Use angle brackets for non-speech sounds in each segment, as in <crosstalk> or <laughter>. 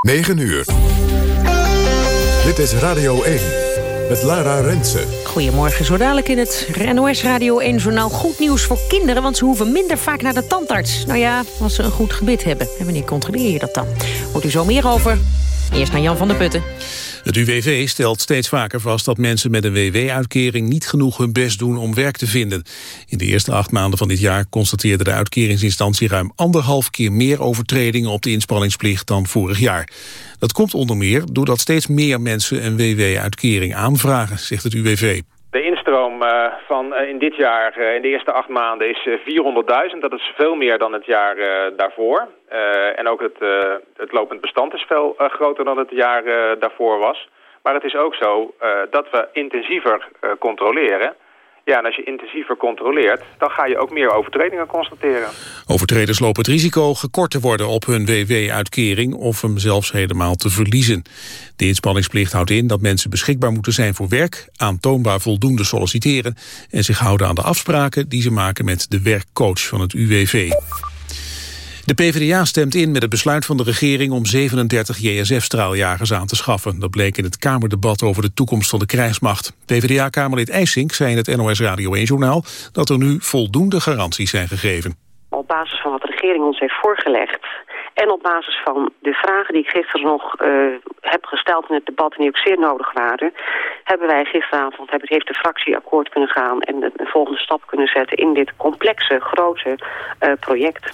9 uur. Dit is Radio 1 met Lara Rensen. Goedemorgen, zo dadelijk in het NOS Radio 1-journaal goed nieuws voor kinderen... want ze hoeven minder vaak naar de tandarts. Nou ja, als ze een goed gebit hebben. En wanneer controleer je dat dan? Hoort u zo meer over. Eerst naar Jan van der Putten. Het UWV stelt steeds vaker vast dat mensen met een WW-uitkering niet genoeg hun best doen om werk te vinden. In de eerste acht maanden van dit jaar constateerde de uitkeringsinstantie ruim anderhalf keer meer overtredingen op de inspanningsplicht dan vorig jaar. Dat komt onder meer doordat steeds meer mensen een WW-uitkering aanvragen, zegt het UWV. De instroom uh, van uh, in dit jaar, uh, in de eerste acht maanden, is 400.000. Dat is veel meer dan het jaar daarvoor. en ook het, het lopend bestand is veel groter dan het jaar daarvoor was. Maar het is ook zo dat we intensiever controleren. Ja, en als je intensiever controleert, dan ga je ook meer overtredingen constateren. Overtreders lopen het risico gekort te worden op hun WW-uitkering of hem zelfs helemaal te verliezen. De inspanningsplicht houdt in dat mensen beschikbaar moeten zijn voor werk, aantoonbaar voldoende solliciteren en zich houden aan de afspraken die ze maken met de werkcoach van het UWV. De PvdA stemt in met het besluit van de regering om 37 JSF-straaljagers aan te schaffen. Dat bleek in het Kamerdebat over de toekomst van de krijgsmacht. PvdA-Kamerlid IJsink zei in het NOS Radio 1-journaal dat er nu voldoende garanties zijn gegeven. Op basis van wat de regering ons heeft voorgelegd en op basis van de vragen die ik gisteren nog uh, heb gesteld in het debat... en die ook zeer nodig waren... hebben wij gisteravond, heeft de fractie akkoord kunnen gaan... en de, volgende stap kunnen zetten in dit complexe, grote uh, project.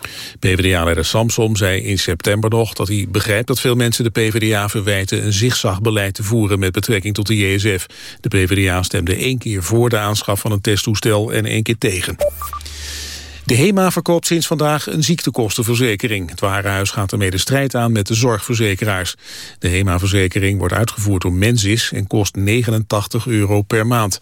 PvdA-leider Samsom zei in september nog dat hij begrijpt... dat veel mensen de PvdA verwijten een zigzagbeleid te voeren... met betrekking tot de JSF. De PvdA stemde één keer voor de aanschaf van een testtoestel en één keer tegen. De HEMA verkoopt sinds vandaag een ziektekostenverzekering. Het Warenhuis gaat ermee de strijd aan met de zorgverzekeraars. De HEMA-verzekering wordt uitgevoerd door Mensis en kost 89 euro per maand.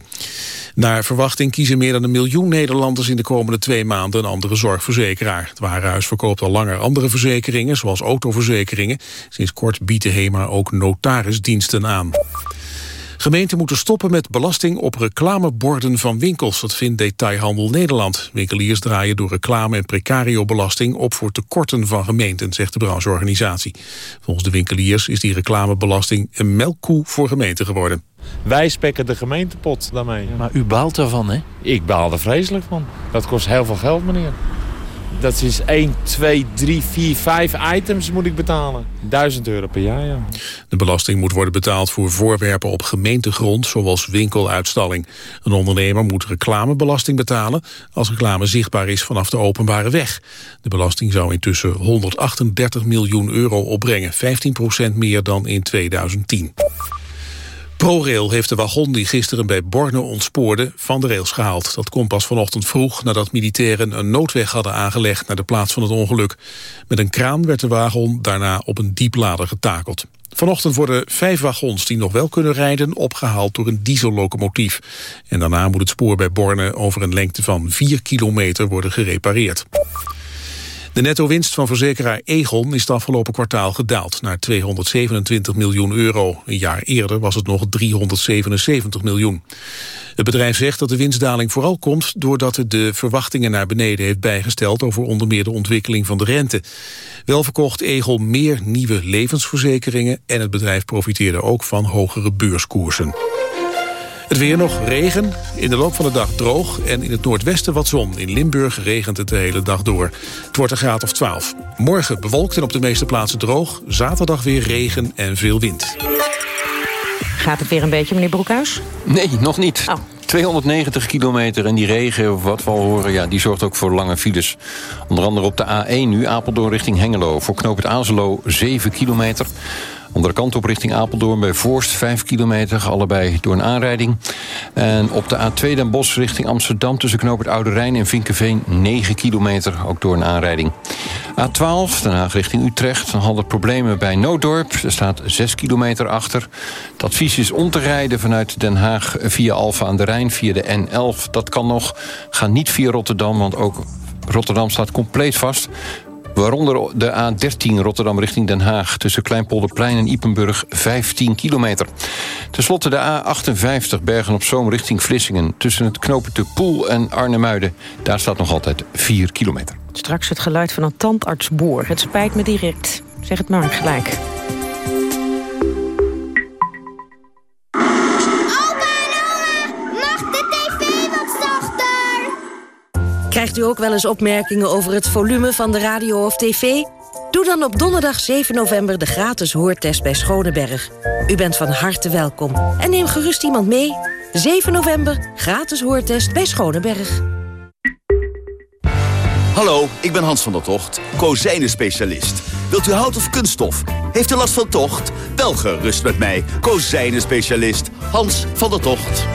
Naar verwachting kiezen meer dan een miljoen Nederlanders in de komende twee maanden een andere zorgverzekeraar. Het Warenhuis verkoopt al langer andere verzekeringen, zoals autoverzekeringen. Sinds kort biedt de HEMA ook notarisdiensten aan. Gemeenten moeten stoppen met belasting op reclameborden van winkels. Dat vindt Detailhandel Nederland. Winkeliers draaien door reclame- en precario-belasting op voor tekorten van gemeenten, zegt de brancheorganisatie. Volgens de winkeliers is die reclamebelasting een melkkoe voor gemeenten geworden. Wij spekken de gemeentepot daarmee. Maar u baalt ervan, hè? Ik baal er vreselijk van. Dat kost heel veel geld, meneer. Dat is 1, 2, 3, 4, 5 items moet ik betalen. 1000 euro per jaar, ja. De belasting moet worden betaald voor voorwerpen op gemeentegrond... zoals winkeluitstalling. Een ondernemer moet reclamebelasting betalen... als reclame zichtbaar is vanaf de openbare weg. De belasting zou intussen 138 miljoen euro opbrengen. 15% meer dan in 2010. ProRail heeft de wagon die gisteren bij Borne ontspoorde van de rails gehaald. Dat komt pas vanochtend vroeg nadat militairen een noodweg hadden aangelegd naar de plaats van het ongeluk. Met een kraan werd de wagon daarna op een dieplader getakeld. Vanochtend worden vijf wagons die nog wel kunnen rijden opgehaald door een diesellocomotief. En daarna moet het spoor bij Borne over een lengte van 4 kilometer worden gerepareerd. De netto-winst van verzekeraar Egon is het afgelopen kwartaal gedaald naar 227 miljoen euro. Een jaar eerder was het nog 377 miljoen. Het bedrijf zegt dat de winstdaling vooral komt doordat het de verwachtingen naar beneden heeft bijgesteld over onder meer de ontwikkeling van de rente. Wel verkocht Egon meer nieuwe levensverzekeringen en het bedrijf profiteerde ook van hogere beurskoersen. Het weer nog, regen, in de loop van de dag droog en in het noordwesten wat zon. In Limburg regent het de hele dag door. Het wordt een graad of 12. Morgen bewolkt en op de meeste plaatsen droog. Zaterdag weer regen en veel wind. Gaat het weer een beetje, meneer Broekhuis? Nee, nog niet. 290 kilometer en die regen, wat we al horen, ja, die zorgt ook voor lange files. Onder andere op de A1 nu, Apeldoorn richting Hengelo. Voor knoop het Azelo 7 kilometer. Andere kant op richting Apeldoorn bij Voorst 5 kilometer, allebei door een aanrijding. En op de A2 Den Bosch richting Amsterdam tussen Knoop het Oude Rijn en Vinkenveen 9 kilometer, ook door een aanrijding. A12 Den Haag richting Utrecht, dan hadden problemen bij Nooddorp. Er staat 6 kilometer achter. Het advies is om te rijden vanuit Den Haag via Alfa aan de Rijn, via de N11. Dat kan nog. Ga niet via Rotterdam, want ook Rotterdam staat compleet vast. Waaronder de A13 Rotterdam richting Den Haag... tussen Kleinpolderplein en Ipenburg 15 kilometer. Ten slotte de A58 Bergen-op-Zoom richting Vlissingen... tussen het knopen te Poel en Arnhemuiden. Daar staat nog altijd 4 kilometer. Straks het geluid van een tandartsboor. Het spijt me direct. Zeg het maar gelijk. Krijgt u ook wel eens opmerkingen over het volume van de radio of tv? Doe dan op donderdag 7 november de gratis hoortest bij Schoneberg. U bent van harte welkom. En neem gerust iemand mee. 7 november, gratis hoortest bij Schoneberg. Hallo, ik ben Hans van der Tocht, kozijnen-specialist. Wilt u hout of kunststof? Heeft u last van tocht? Wel gerust met mij, kozijnen-specialist Hans van der Tocht.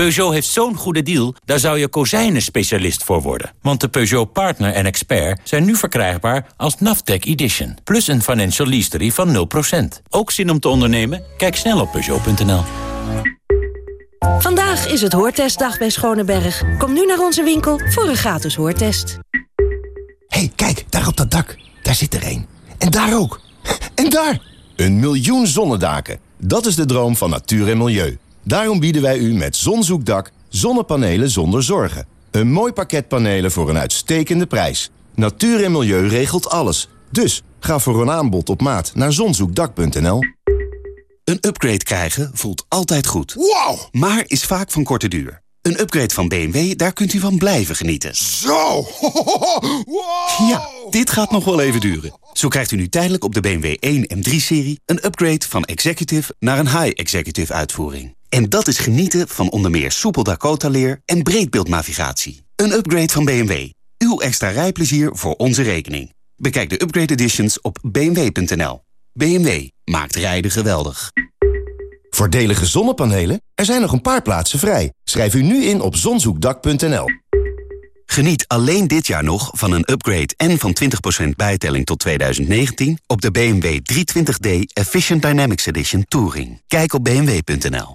Peugeot heeft zo'n goede deal, daar zou je kozijnen-specialist voor worden. Want de Peugeot Partner en Expert zijn nu verkrijgbaar als Naftec Edition. Plus een financial leasery van 0%. Ook zin om te ondernemen? Kijk snel op Peugeot.nl. Vandaag is het hoortestdag bij Schoneberg. Kom nu naar onze winkel voor een gratis hoortest. hey, kijk, daar op dat dak. Daar zit er één. En daar ook. En daar! Een miljoen zonnedaken. Dat is de droom van natuur en milieu. Daarom bieden wij u met Zonzoekdak zonnepanelen zonder zorgen. Een mooi pakket panelen voor een uitstekende prijs. Natuur en milieu regelt alles. Dus ga voor een aanbod op maat naar zonzoekdak.nl. Een upgrade krijgen voelt altijd goed. Wow! Maar is vaak van korte duur. Een upgrade van BMW, daar kunt u van blijven genieten. Zo! <laughs> Wow! Ja, dit gaat nog wel even duren. Zo krijgt u nu tijdelijk op de BMW 1 M3-serie... een upgrade van executive naar een high-executive uitvoering. En dat is genieten van onder meer soepel Dakota-leer en breedbeeldnavigatie. Een upgrade van BMW. Uw extra rijplezier voor onze rekening. Bekijk de upgrade editions op bmw.nl. BMW maakt rijden geweldig. Voordelige zonnepanelen? Er zijn nog een paar plaatsen vrij. Schrijf u nu in op zonzoekdak.nl. Geniet alleen dit jaar nog van een upgrade en van 20% bijtelling tot 2019... op de BMW 320d Efficient Dynamics Edition Touring. Kijk op bmw.nl.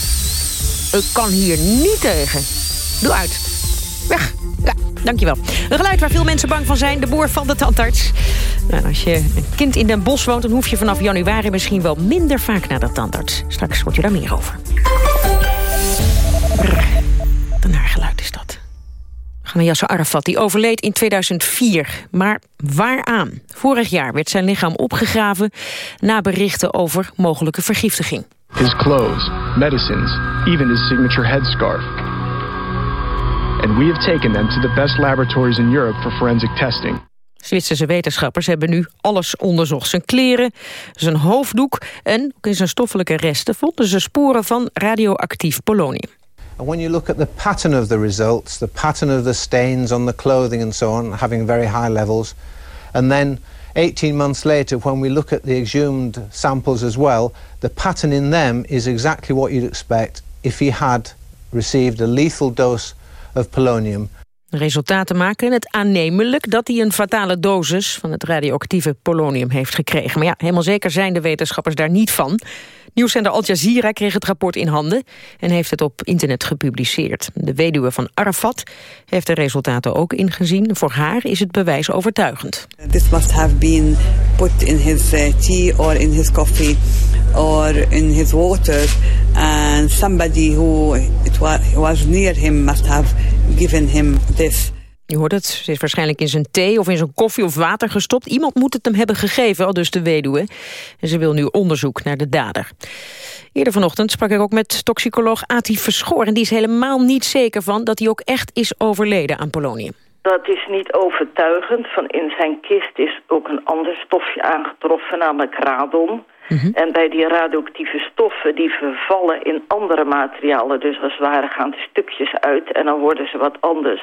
Ik kan hier niet tegen. Doe uit. Weg. Ja, dankjewel. Een geluid waar veel mensen bang van zijn. De boor van de tandarts. Nou, als je een kind in Den Bosch woont... dan hoef je vanaf januari misschien wel minder vaak naar de tandarts. Straks hoort je daar meer over. Een naar geluid is dat. Gaan Yasser Arafat. Die overleed in 2004. Maar waaraan? Vorig jaar werd zijn lichaam opgegraven... na berichten over mogelijke vergiftiging. His clothes, medicines, even his signature headscarf. And we have taken them to the best laboratories in Europe for forensic testing. Zwitserse wetenschappers hebben nu alles onderzocht. Zijn kleren, zijn hoofddoek en ook in zijn stoffelijke resten... vonden ze sporen van radioactief polonium. And when you look at the pattern of the results, the pattern of the stains on the clothing and so on, having very high levels, and then 18 months later, when we look at the exhumed samples as well, the pattern in them is exactly what you'd expect if he had received a lethal dose of polonium. Resultaten maken het aannemelijk dat hij een fatale dosis van het radioactieve polonium heeft gekregen. Maar ja, helemaal zeker zijn de wetenschappers daar niet van. Nieuwszender Al Jazeera kreeg het rapport in handen en heeft het op internet gepubliceerd. De weduwe van Arafat heeft de resultaten ook ingezien. Voor haar is het bewijs overtuigend. This must have been put in his uh, tea or in his coffee or in his water and somebody who it was near him must have given him this. Je hoort het, ze is waarschijnlijk in zijn thee of in zijn koffie of water gestopt. Iemand moet het hem hebben gegeven, al dus de weduwe. En ze wil nu onderzoek naar de dader. Eerder vanochtend sprak ik ook met toxicoloog Ati Verschoor. En die is helemaal niet zeker van dat hij ook echt is overleden aan polonium. Dat is niet overtuigend. Van in zijn kist is ook een ander stofje aangetroffen, namelijk radon. En bij die radioactieve stoffen, die vervallen in andere materialen. Dus als het ware gaan de stukjes uit en dan worden ze wat anders.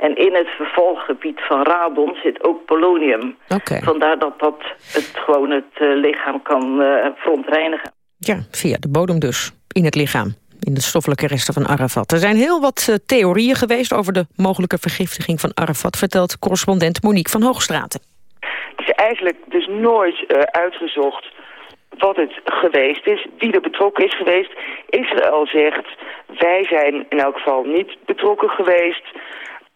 En in het vervalgebied van radon zit ook polonium. Okay. Vandaar dat dat het gewoon het uh, lichaam kan uh, verontreinigen. Ja, via de bodem dus, in het lichaam. In de stoffelijke resten van Arafat. Er zijn heel wat uh, theorieën geweest over de mogelijke vergiftiging van Arafat... vertelt correspondent Monique van Hoogstraten. Het is eigenlijk dus nooit uitgezocht wat het geweest is, wie er betrokken is geweest. Israël zegt, wij zijn in elk geval niet betrokken geweest.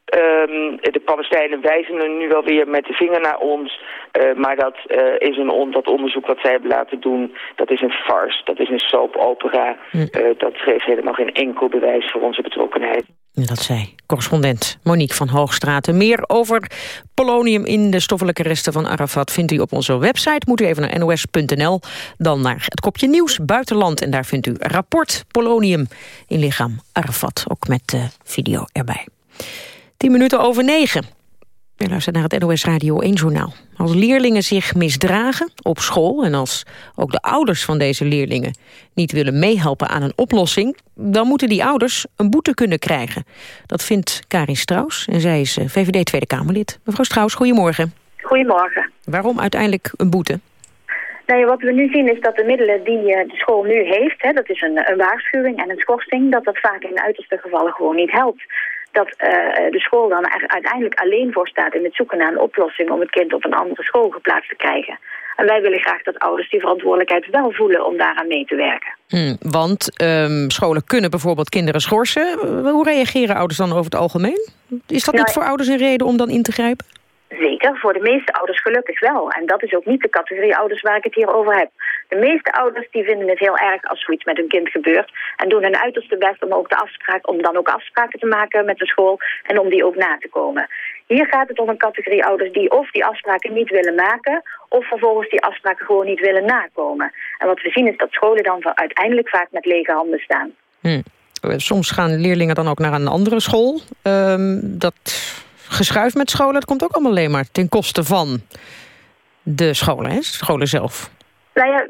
Ehm, de Palestijnen wijzen er nu wel weer met de vinger naar ons. Uh, maar dat uh, is een on dat onderzoek wat zij hebben laten doen, dat is een farce. Dat is een soap-opera. Hm. Uh, dat geeft helemaal geen enkel bewijs voor onze betrokkenheid. Dat zei correspondent Monique van Hoogstraten. Meer over polonium in de stoffelijke resten van Arafat... vindt u op onze website. Moet u even naar nos.nl. Dan naar het kopje nieuws buitenland. En daar vindt u rapport polonium in lichaam Arafat. Ook met video erbij. Tien minuten over negen. U luistert naar het NOS Radio 1 Journaal. Als leerlingen zich misdragen op school... en als ook de ouders van deze leerlingen niet willen meehelpen aan een oplossing... dan moeten die ouders een boete kunnen krijgen. Dat vindt Karin Strauss en zij is eh, VVD Tweede Kamerlid. Mevrouw Strauss, goedemorgen. Goedemorgen. Waarom uiteindelijk een boete? Nee, wat we nu zien is dat de middelen die eh, de school nu heeft... Hè, dat is een, een waarschuwing en een schorsing... dat dat vaak in uiterste gevallen gewoon niet helpt dat uh, de school dan er uiteindelijk alleen voor staat in het zoeken naar een oplossing om het kind op een andere school geplaatst te krijgen. En wij willen graag dat ouders die verantwoordelijkheid wel voelen om daaraan mee te werken. Hmm, want um, scholen kunnen bijvoorbeeld kinderen schorsen. Hoe reageren ouders dan over het algemeen? Is dat nou, niet voor ouders een reden om dan in te grijpen? Zeker, voor de meeste ouders gelukkig wel. En dat is ook niet de categorie ouders waar ik het hier over heb. De meeste ouders die vinden het heel erg als zoiets met hun kind gebeurt. En doen hun uiterste best om, ook de afspraak, om dan ook afspraken te maken met de school. En om die ook na te komen. Hier gaat het om een categorie ouders die of die afspraken niet willen maken... of vervolgens die afspraken gewoon niet willen nakomen. En wat we zien is dat scholen dan uiteindelijk vaak met lege handen staan. Hmm. Soms gaan leerlingen dan ook naar een andere school. Um, dat geschuif met scholen, dat komt ook allemaal alleen maar ten koste van de scholen, hè? scholen zelf. Nou ja,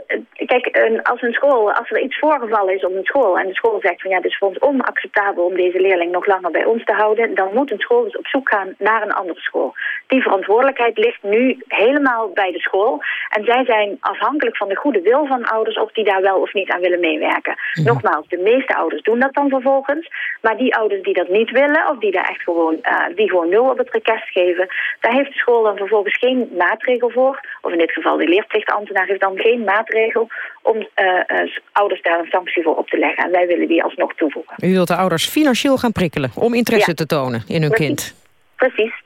kijk, als een school, als er iets voorgevallen is op een school en de school zegt van ja, het is voor ons onacceptabel om deze leerling nog langer bij ons te houden, dan moet een school dus op zoek gaan naar een andere school. Die verantwoordelijkheid ligt nu helemaal bij de school en zij zijn afhankelijk van de goede wil van ouders of die daar wel of niet aan willen meewerken. Mhm. Nogmaals, de meeste ouders doen dat dan vervolgens, maar die ouders die dat niet willen of die daar echt gewoon, uh, die gewoon nul op het rekest geven, daar heeft de school dan vervolgens geen maatregel voor, of in dit geval de leerplichtambtenaar heeft dan geen maatregel om uh, uh, ouders daar een sanctie voor op te leggen. En wij willen die alsnog toevoegen. U wilt de ouders financieel gaan prikkelen om interesse te tonen in hun kind. Precies.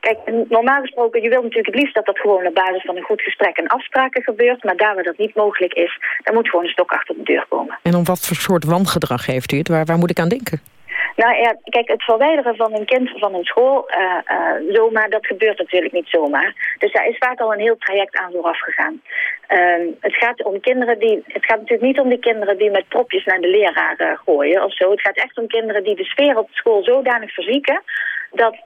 Kijk, normaal gesproken, je wilt natuurlijk het liefst dat dat gewoon op basis van een goed gesprek en afspraken gebeurt. Maar daar waar dat niet mogelijk is, dan moet gewoon een stok achter de deur komen. En om wat voor soort wangedrag heeft u het? Waar, waar moet ik aan denken? Nou ja, kijk, het verwijderen van een kind van een school uh, uh, zomaar, dat gebeurt natuurlijk niet zomaar. Dus daar is vaak al een heel traject aan vooraf gegaan. Uh, het gaat om kinderen die, het gaat natuurlijk niet om die kinderen die met propjes naar de leraar uh, gooien of zo. Het gaat echt om kinderen die de sfeer op school zodanig verzieken dat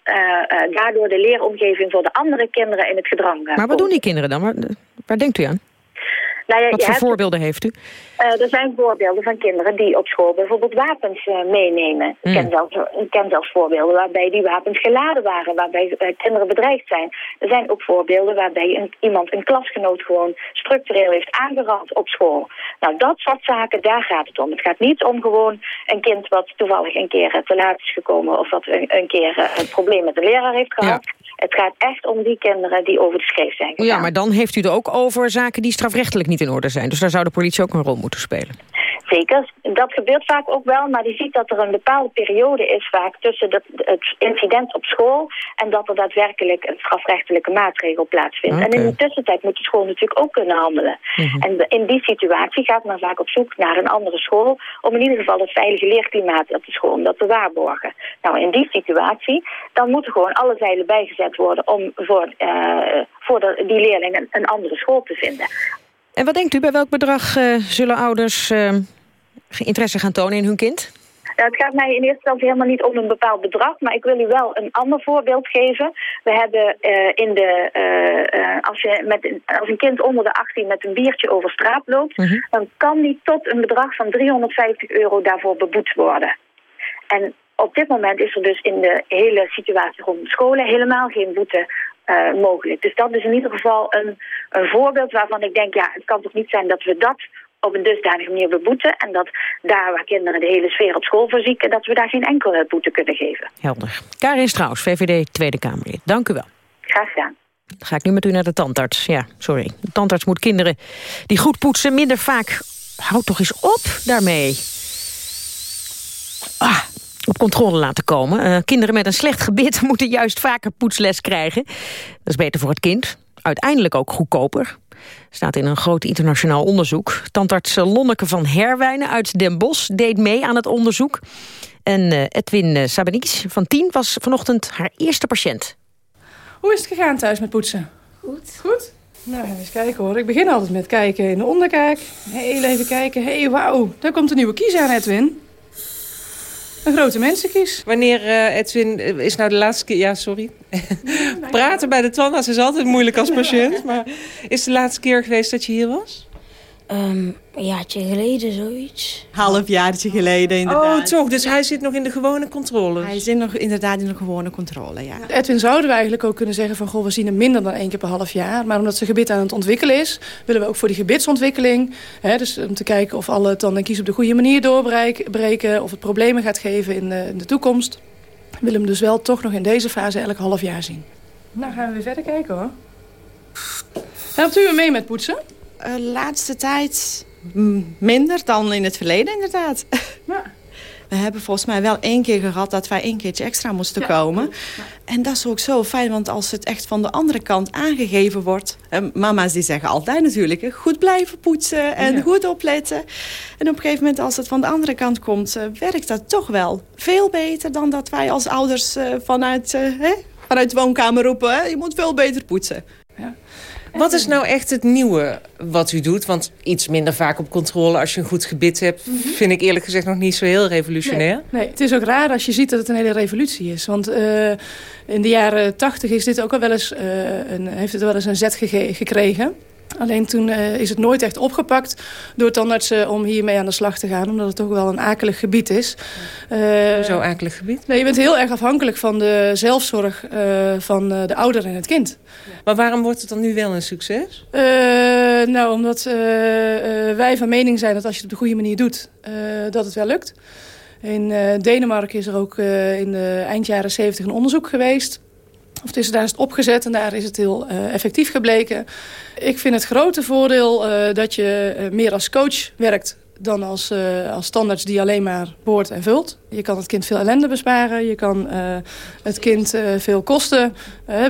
daardoor de leeromgeving voor de andere kinderen in het gedrang Maar wat doen die kinderen dan? Waar, waar denkt u aan? Nou ja, Wat voor voorbeelden heeft u? Uh, er zijn voorbeelden van kinderen die op school bijvoorbeeld wapens uh, meenemen. Ik, ken zelfs, ik ken zelfs voorbeelden waarbij die wapens geladen waren, waarbij uh, kinderen bedreigd zijn. Er zijn ook voorbeelden waarbij een, iemand, een klasgenoot, gewoon structureel heeft aangerand op school. Nou, dat soort zaken, daar gaat het om. Het gaat niet om gewoon een kind wat toevallig een keer te laat is gekomen of wat een, een keer een probleem met de leraar heeft gehad. Het gaat echt om die kinderen die over de schreef zijn gegaan. Ja, maar dan heeft u het ook over zaken die strafrechtelijk niet in orde zijn. Dus daar zou de politie ook een rol moeten spelen. Zeker, dat gebeurt vaak ook wel, maar je ziet dat er een bepaalde periode is vaak tussen het incident op school en dat er daadwerkelijk een strafrechtelijke maatregel plaatsvindt. En in de tussentijd moet de school natuurlijk ook kunnen handelen. Mhm. En in die situatie gaat men vaak op zoek naar een andere school om in ieder geval het veilige leerklimaat op de school om dat te waarborgen. Nou, in die situatie, dan moeten gewoon alle zeilen bijgezet worden om voor, uh, voor de, die leerlingen een andere school te vinden. En wat denkt u, bij welk bedrag uh, zullen ouders uh, interesse gaan tonen in hun kind? het gaat mij in eerste instantie helemaal niet om een bepaald bedrag, maar ik wil u wel een ander voorbeeld geven. We hebben uh, in de, als, je met, als een kind onder de 18 met een biertje over straat loopt, -hmm. dan kan die tot een bedrag van 350 euro daarvoor beboet worden. En op dit moment is er dus in de hele situatie rond scholen helemaal geen boete mogelijk. Dus dat is in ieder geval een, een voorbeeld waarvan ik denk... ja, het kan toch niet zijn dat we dat op een dusdanige manier beboeten... en dat daar waar kinderen de hele sfeer op school verzieken... dat we daar geen enkele boete kunnen geven. Helder. Karin Strauss, VVD Tweede Kamerlid. Dank u wel. Graag gedaan. Dan ga ik nu met u naar de tandarts. Ja, sorry. De tandarts moet kinderen die goed poetsen minder vaak... Houd toch eens op daarmee. Ah, op controle laten komen. Uh, kinderen met een slecht gebit <laughs> moeten juist vaker poetsles krijgen. Dat is beter voor het kind. Uiteindelijk ook goedkoper. Staat in een groot internationaal onderzoek. Tandarts Lonneke van Herwijnen uit Den Bosch deed mee aan het onderzoek. En uh, Edwin Sabanies van 10 was vanochtend haar eerste patiënt. Hoe is het gegaan thuis met poetsen? Goed. Goed? Nou, eens kijken hoor. Ik begin altijd met kijken in de onderkaak. Heel even kijken. Hé, hey, wauw. Daar komt een nieuwe kies aan, Edwin. Een grote mensenkies. Wanneer, uh, Edwin, is nou de laatste keer... Ja, sorry. <laughs> Praten bij de tandarts is altijd moeilijk als patiënt. Maar is de laatste keer geweest dat je hier was? Um, een jaartje geleden, zoiets. Halfjaartje geleden, inderdaad. Oh, toch? Dus hij zit nog in de gewone controle? Hij zit nog inderdaad in de gewone controle, ja. Edwin zouden we eigenlijk ook kunnen zeggen van... goh, we zien hem minder dan één keer per half jaar. Maar omdat zijn gebit aan het ontwikkelen is... willen we ook voor die gebitsontwikkeling... Hè, dus om te kijken of alle tanden en kies op de goede manier doorbreken... of het problemen gaat geven in de, in de toekomst... willen we hem dus wel toch nog in deze fase elk half jaar zien. Nou, gaan we weer verder kijken, hoor. Helpt u me mee met poetsen? Uh, laatste tijd minder dan in het verleden, inderdaad. Ja. <laughs> We hebben volgens mij wel één keer gehad dat wij één keertje extra moesten komen. En dat is ook zo fijn, want als het echt van de andere kant aangegeven wordt... En mama's die zeggen altijd natuurlijk, goed blijven poetsen en goed opletten. En op een gegeven moment als het van de andere kant komt... Uh, werkt dat toch wel veel beter dan dat wij als ouders uh, vanuit, hè, vanuit de woonkamer roepen... Je moet veel beter poetsen. Wat is nou echt het nieuwe wat u doet? Want iets minder vaak op controle als je een goed gebit hebt... Mm -hmm. vind ik eerlijk gezegd nog niet zo heel revolutionair. Nee, nee, het is ook raar als je ziet dat het een hele revolutie is. Want uh, in de jaren tachtig is dit ook al wel eens, uh, een, heeft het wel eens een zet ge gekregen. Alleen toen uh, is het nooit echt opgepakt door tandartsen om hiermee aan de slag te gaan. Omdat het toch wel een akelig gebied is. Uh, Zo akelig gebied? Nee, je bent heel erg afhankelijk van de zelfzorg uh, van de ouder en het kind. Ja. Maar waarom wordt het dan nu wel een succes? nou, omdat wij van mening zijn dat als je het op de goede manier doet, dat het wel lukt. In Denemarken is er ook in de eind jaren 70 een onderzoek geweest of is, daar is het opgezet en daar is het heel uh, effectief gebleken. Ik vind het grote voordeel uh, dat je uh, meer als coach werkt dan als, uh, als standaards die alleen maar boort en vult. Je kan het kind veel ellende besparen. Je kan uh, het kind uh, veel kosten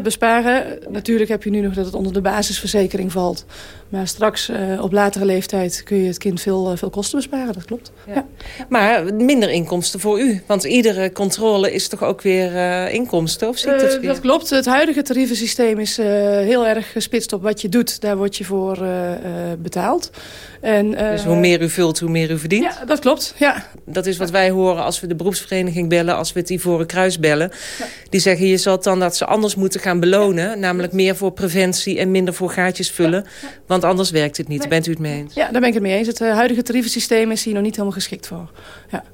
besparen. Natuurlijk heb je nu nog dat het onder de basisverzekering valt. Maar straks op latere leeftijd kun je het kind veel, veel kosten besparen. Dat klopt. Ja. Ja. Maar minder inkomsten voor u. Want iedere controle is toch ook weer inkomsten? Of weer? dat klopt. Het huidige tarievensysteem is heel erg gespitst op wat je doet. Daar word je voor betaald. En, dus hoe meer u vult, hoe meer u verdient? Ja, dat klopt. Ja. Dat is wat wij horen als we de beroepsvereniging bellen, als we het Ivoren Kruis bellen. Ja. Die zeggen, je zal dan dat ze anders moeten gaan belonen. Namelijk meer voor preventie en minder voor gaatjes vullen. Ja. Want anders werkt het niet. Nee. Bent u het mee eens? Ja, daar ben ik het mee eens. Het uh, huidige tarievensysteem is hier nog niet helemaal geschikt voor. Ja.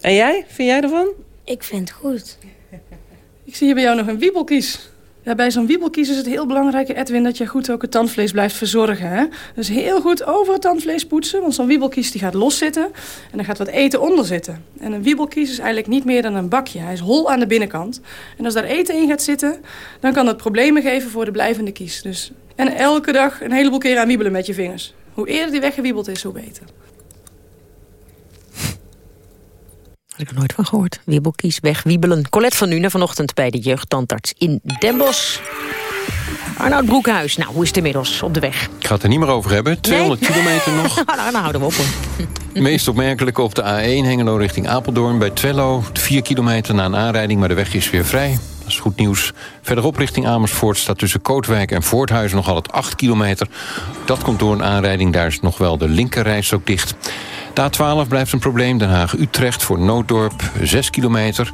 En jij? Vind jij ervan? Ik vind het goed. Ik zie hier bij jou nog een wiebelkies. Bij zo'n wiebelkies is het heel belangrijk, Edwin, dat je goed ook het tandvlees blijft verzorgen. Hè? Dus heel goed over het tandvlees poetsen, want zo'n wiebelkies die gaat loszitten en er gaat wat eten onder zitten. En een wiebelkies is eigenlijk niet meer dan een bakje. Hij is hol aan de binnenkant. En als daar eten in gaat zitten, dan kan dat problemen geven voor de blijvende kies. Dus, en elke dag een heleboel keer aan wiebelen met je vingers. Hoe eerder die weggewiebeld is, hoe beter. Had ik er nooit van gehoord. Wiebelkies wegwiebelen. Colette van Nuenen vanochtend bij de jeugdtandarts in Den Bosch. Arnoud Broekhuis, nou, hoe is het inmiddels op de weg? Ik ga het er niet meer over hebben. 200 nee? kilometer nog. <laughs> nou, dan houden we op. <laughs> Meest opmerkelijk op de A1 Hengelo richting Apeldoorn. Bij Twello, 4 kilometer na een aanrijding, maar de weg is weer vrij. Goed nieuws. Verderop richting Amersfoort staat tussen Kootwijk en Voorthuizen nog altijd 8 kilometer. Dat komt door een aanrijding, daar is nog wel de linkerreis dicht. De A12 blijft een probleem. Den Haag-Utrecht voor Nooddorp, 6 kilometer.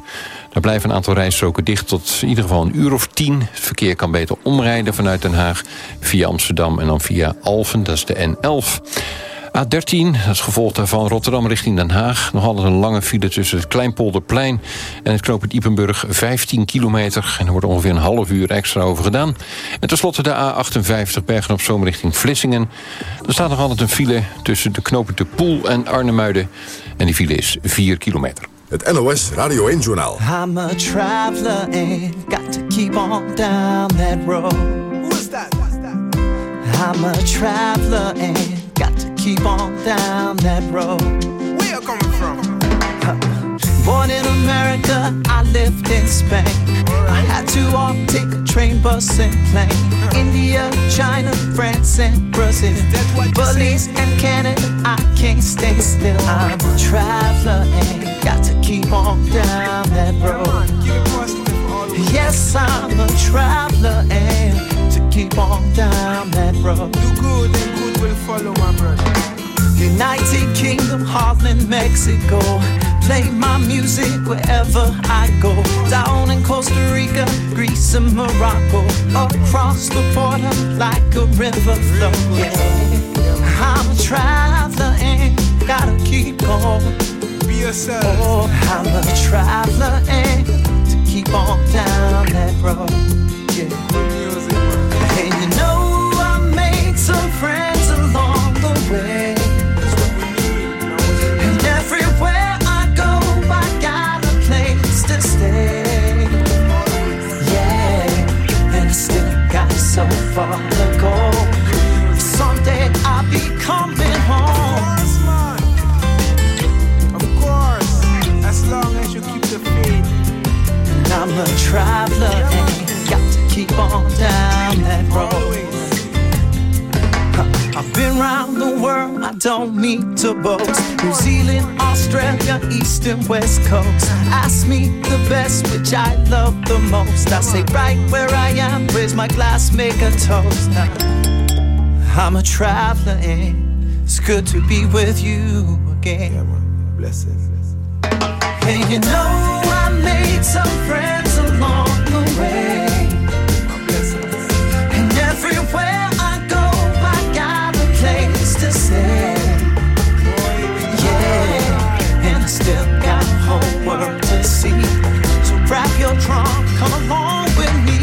Daar blijven een aantal rijstroken dicht tot in ieder geval een uur of tien. Het verkeer kan beter omrijden vanuit Den Haag via Amsterdam en dan via Alphen. Dat is de N11. A13, dat is gevolg daarvan Rotterdam richting Den Haag. Nog altijd een lange file tussen het Kleinpolderplein en het knooppunt Ipenburg. 15 kilometer en er wordt ongeveer een half uur extra over gedaan. En tenslotte de A58 Bergen op Zoom richting Vlissingen. Er staat nog altijd een file tussen de knooppunt De Poel en Arnhemuiden. En die file is 4 kilometer. Het NOS Radio 1 Journaal. I'm a traveler and got to keep on down that road. Who's that? I'm a traveler and got to keep on down that road. Where you coming from? <laughs> Born in America, I lived in Spain. I had to walk, take a train, bus, and plane. India, China, France, and Brazil. Belize and Canada, I can't stay still. I'm a traveler and got to keep on down that road. Yes, I'm a traveler and to keep on down that road. Do good will follow my brother. United Kingdom, Holland, Mexico. Play my music wherever I go. Down in Costa Rica, Greece, and Morocco. Across the border like a river flow. Yeah. I'm a traveler and gotta keep on. Be yourself. Oh, I'm a traveler and to keep on down that road. Yeah. Far to go. Someday I'll be coming home. Of course, of course. as long as you keep the faith. And I'm a traveler and got to keep on down that road. I've been round the world, I don't mean boast. New Zealand, Australia, East and West Coast. Ask me the best, which I love the most. I say right where I am, raise my glass, make a toast. I'm a traveler and it's good to be with you again. Yeah, man. Bless it. And you know I made some friends along the way. And everywhere I go, I got a place to stay. Still got a whole world to see. So grab your trunk, come along with me.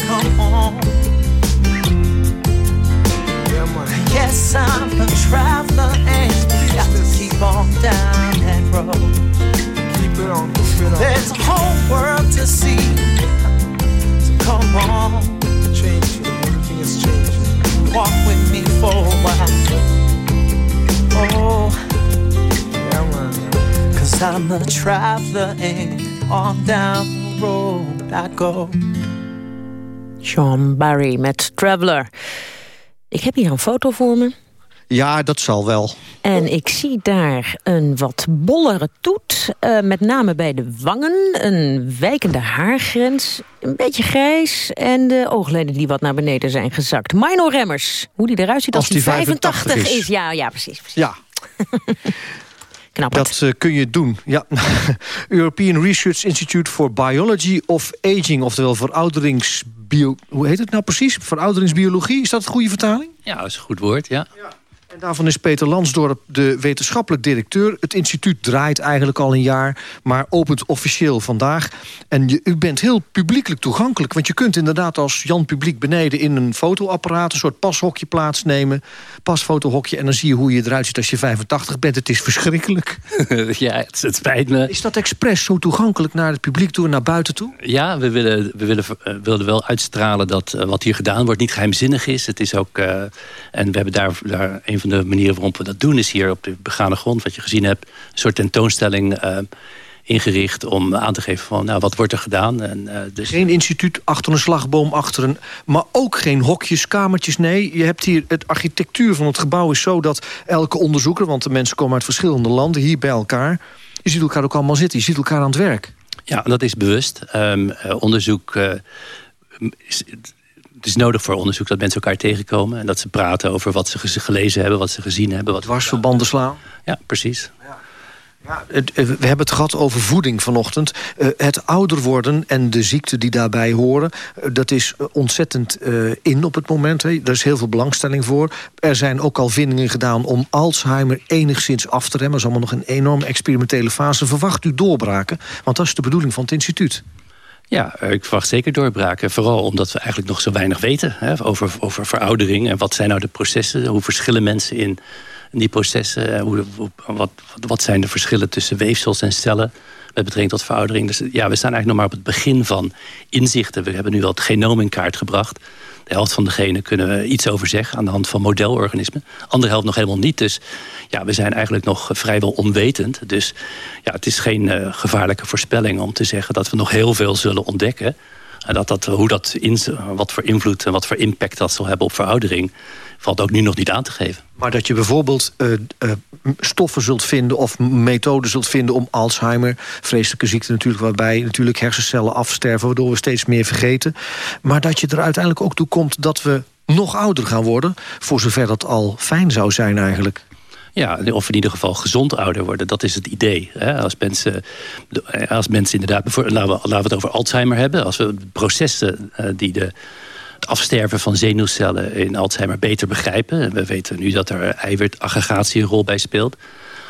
Come on. Yes, I'm a traveler and got to keep on down that road. Keep it on, keep it on. There's a whole world to see. So come on. Changing, everything is changing. Walk with me for a while. Oh, I'm a traveler and on down the road I go. Sean Barry met Traveler. Ik heb hier een foto voor me. Ja, dat zal wel. En ik zie daar een wat bollere toet, uh, met name bij de wangen. Een wijkende haargrens, een beetje grijs... en de oogleden die wat naar beneden zijn gezakt. Mino Remmers, hoe die eruit ziet als, als die 85, 85 is. is. Ja, ja, precies. precies. Ja. <laughs> Knapperd. Dat uh, kun je doen. Ja. <laughs> European Research Institute for Biology of Aging... oftewel verouderings-bio... Hoe heet het nou precies? Verouderingsbiologie, is dat een goede vertaling? Ja, dat is een goed woord, ja. ja. En daarvan is Peter Lansdorp de wetenschappelijk directeur. Het instituut draait eigenlijk al een jaar, maar opent officieel vandaag. En je, u bent heel publiekelijk toegankelijk. Want je kunt inderdaad als Jan Publiek beneden in een fotoapparaat... een soort pashokje plaatsnemen, pasfotohokje... en dan zie je hoe je eruit ziet als je 85 bent. Het is verschrikkelijk. <laughs> ja, het, het spijt me. Is dat expres zo toegankelijk naar het publiek toe en naar buiten toe? Ja, we willen, we willen, uh, wilden wel uitstralen dat uh, wat hier gedaan wordt niet geheimzinnig is. Het is ook, uh, en we hebben daar, daar een van de manieren waarop we dat doen... is hier op de begane grond, wat je gezien hebt... een soort tentoonstelling uh, ingericht om aan te geven van... nou, wat wordt er gedaan. En, uh, dus... Geen instituut achter een slagboom, achter een... maar ook geen hokjes, kamertjes, nee. Je hebt hier, het architectuur van het gebouw is zo dat elke onderzoeker... want de mensen komen uit verschillende landen, hier bij elkaar... je ziet elkaar ook allemaal zitten, je ziet elkaar aan het werk. Ja, dat is bewust. Um, uh, onderzoek... Is, het is nodig voor onderzoek dat mensen elkaar tegenkomen... en dat ze praten over wat ze gelezen hebben, wat ze gezien hebben. Wat Dwarsverbanden slaan? Ja, precies. Ja. Ja, het, we hebben het gehad over voeding vanochtend. Uh, het ouder worden en de ziekten die daarbij horen... Uh, dat is ontzettend uh, in op het moment. Hè. Er is heel veel belangstelling voor. Er zijn ook al vindingen gedaan om Alzheimer enigszins af te remmen. Dat is allemaal nog een enorme experimentele fase. Verwacht u doorbraken? Want dat is de bedoeling van het instituut. Ja, ik verwacht zeker doorbraken. Vooral omdat we eigenlijk nog zo weinig weten hè, over, over veroudering. En wat zijn nou de processen? Hoe verschillen mensen in, die processen? Hoe, wat, wat zijn de verschillen tussen weefsels en cellen? Met betrekking tot veroudering. Dus ja, we staan eigenlijk nog maar op het begin van inzichten. We hebben nu wel het genoom in kaart gebracht. De helft van degene kunnen we iets over zeggen aan de hand van modelorganismen. Andere helft nog helemaal niet. Dus ja, we zijn eigenlijk nog vrijwel onwetend. Dus ja, het is geen uh, gevaarlijke voorspelling om te zeggen dat we nog heel veel zullen ontdekken. En dat dat, hoe dat in, wat voor invloed en wat voor impact dat zal hebben op veroudering... valt ook nu nog niet aan te geven. Maar dat je bijvoorbeeld uh, uh, stoffen zult vinden... of methoden zult vinden om Alzheimer... vreselijke ziekte natuurlijk, waarbij natuurlijk hersencellen afsterven... waardoor we steeds meer vergeten. Maar dat je er uiteindelijk ook toe komt dat we nog ouder gaan worden... voor zover dat al fijn zou zijn eigenlijk. Ja, of in ieder geval gezond ouder worden. Dat is het idee. Als, mensen, als mensen inderdaad... Laten we, laten we het over Alzheimer hebben. Als we processen eh, die de afsterven van zenuwcellen in Alzheimer beter begrijpen. En we weten nu dat er eiwitaggregatie een rol bij speelt.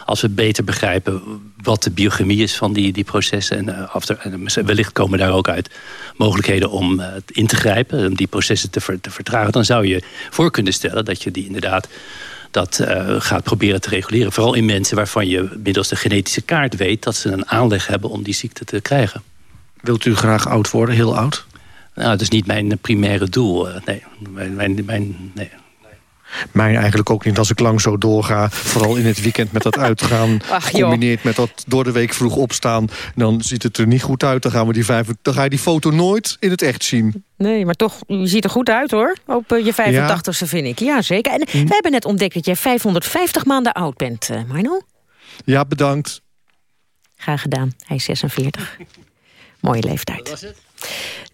Als we beter begrijpen wat de biochemie is van die, die processen... En, after, en wellicht komen daar ook uit mogelijkheden om uh, in te grijpen... om die processen te, ver, te vertragen... dan zou je voor kunnen stellen dat je die inderdaad dat uh, gaat proberen te reguleren. Vooral in mensen waarvan je middels de genetische kaart weet... dat ze een aanleg hebben om die ziekte te krijgen. Wilt u graag oud worden, heel oud? Nou, dat is niet mijn primaire doel. Nee, mijn, mijn, mijn, nee. Mijn eigenlijk ook niet als ik lang zo doorga. Vooral in het weekend met dat <laughs> uitgaan. gecombineerd met dat door de week vroeg opstaan. Dan ziet het er niet goed uit. Dan, gaan we die vijf, dan ga je die foto nooit in het echt zien. Nee, maar toch, je ziet er goed uit hoor. Op uh, je 85ste vind ik. Ja, zeker. En hm. we hebben net ontdekt dat jij 550 maanden oud bent, uh, Marno. Ja, bedankt. Graag gedaan. Hij is 46. Mooie leeftijd. Dat was het.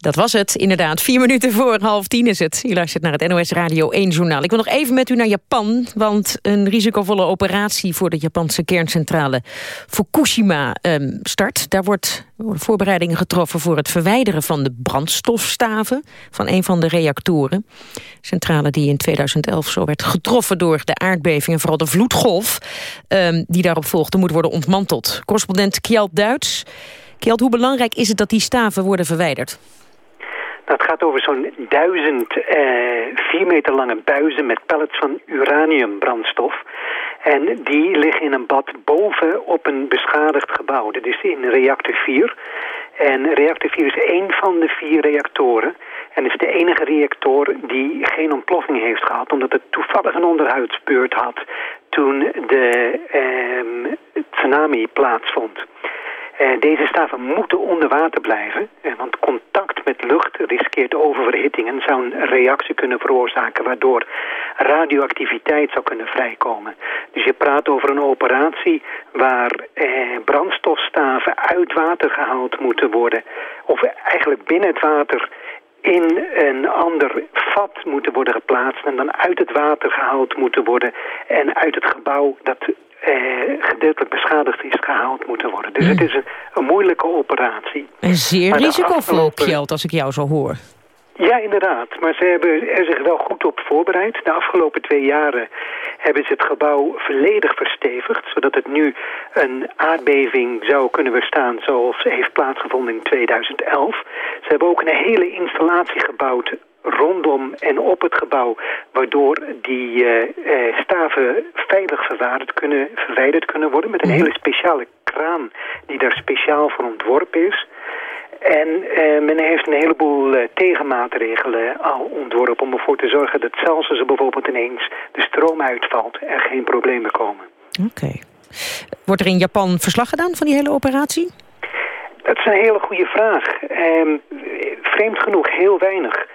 Dat was het, inderdaad. Vier minuten voor half tien is het. Je luistert naar het NOS Radio 1 journaal. Ik wil nog even met u naar Japan, want een risicovolle operatie... voor de Japanse kerncentrale Fukushima um, start. Daar wordt, voorbereidingen getroffen voor het verwijderen van de brandstofstaven... van een van de reactoren. Centrale die in 2011 zo werd getroffen door de aardbeving... en vooral de vloedgolf um, die daarop volgde, moet worden ontmanteld. Correspondent Kjeld Duits... Kjeld, hoe belangrijk is het dat die staven worden verwijderd? Nou, het gaat over zo'n duizend eh, vier meter lange buizen met pellets van uraniumbrandstof. En die liggen in een bad boven op een beschadigd gebouw. Dat is in reactor 4. En reactor 4 is één van de vier reactoren. En is de enige reactor die geen ontploffing heeft gehad... omdat het toevallig een onderhoudsbeurt had toen de eh, tsunami plaatsvond. Uh, deze staven moeten onder water blijven, uh, want contact met lucht riskeert oververhitting en zou een reactie kunnen veroorzaken waardoor radioactiviteit zou kunnen vrijkomen. Dus je praat over een operatie waar uh, brandstofstaven uit water gehaald moeten worden, of eigenlijk binnen het water in een ander vat moeten worden geplaatst en dan uit het water gehaald moeten worden en uit het gebouw dat eh, gedeeltelijk beschadigd is gehaald moeten worden. Dus het is een, een moeilijke operatie. Een zeer risicovol, afgelopen... als ik jou zo hoor. Ja, inderdaad. Maar ze hebben er zich wel goed op voorbereid. De afgelopen twee jaren hebben ze het gebouw volledig verstevigd... zodat het nu een aardbeving zou kunnen weerstaan zoals heeft plaatsgevonden in 2011. Ze hebben ook een hele installatie gebouwd rondom en op het gebouw... waardoor die uh, uh, staven veilig verwaard kunnen, verwijderd kunnen worden... met een mhm. hele speciale kraan die daar speciaal voor ontworpen is... En uh, men heeft een heleboel uh, tegenmaatregelen al ontworpen om ervoor te zorgen dat zelfs als er bijvoorbeeld ineens de stroom uitvalt, er geen problemen komen. Oké. Wordt er in Japan verslag gedaan van die hele operatie? Dat is een hele goede vraag. Um, vreemd genoeg heel weinig.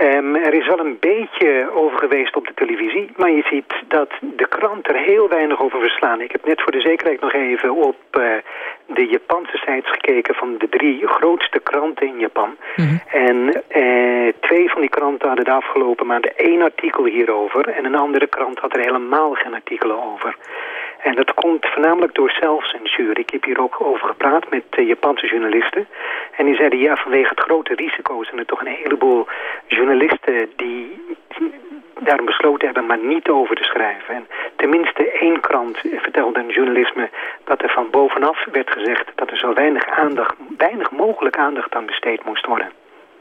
Um, er is wel een beetje over geweest op de televisie, maar je ziet dat de krant er heel weinig over verslaan. Ik heb net voor de zekerheid nog even op uh, de Japanse sites gekeken van de drie grootste kranten in Japan. Mhm. En uh, twee van die kranten hadden de afgelopen maand één artikel hierover en een andere krant had er helemaal geen artikelen over. En dat komt voornamelijk door zelfcensuur. Ik heb hier ook over gepraat met uh, Japanse journalisten. En die zeiden, ja, vanwege het grote risico zijn er toch een heleboel journalisten die daarom besloten hebben maar niet over te schrijven. En tenminste één krant vertelde een journalisme dat er van bovenaf werd gezegd dat er zo weinig aandacht, weinig mogelijk aandacht aan besteed moest worden.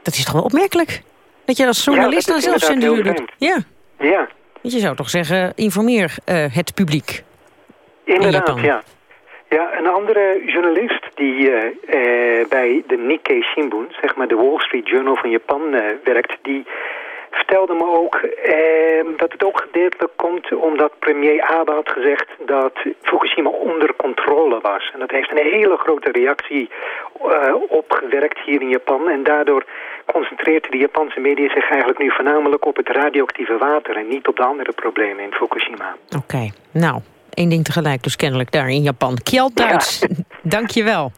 Dat is toch wel opmerkelijk? Dat je als journalist ja, dan zelfcensuur doet. Ja. ja. Je zou toch zeggen, informeer uh, het publiek. Inderdaad, ja. Ja, een andere journalist die uh, uh, bij de Nikkei Shimbun, zeg maar de Wall Street Journal van Japan, uh, werkt, die vertelde me ook eh, dat het ook gedeeltelijk komt omdat premier Abe had gezegd dat Fukushima onder controle was. En dat heeft een hele grote reactie opgewerkt hier in Japan. En daardoor concentreert de Japanse media zich eigenlijk nu voornamelijk op het radioactieve water... en niet op de andere problemen in Fukushima. Oké, nou, één ding tegelijk dus kennelijk daar in Japan. Kjeld Duits, ja. dank je wel.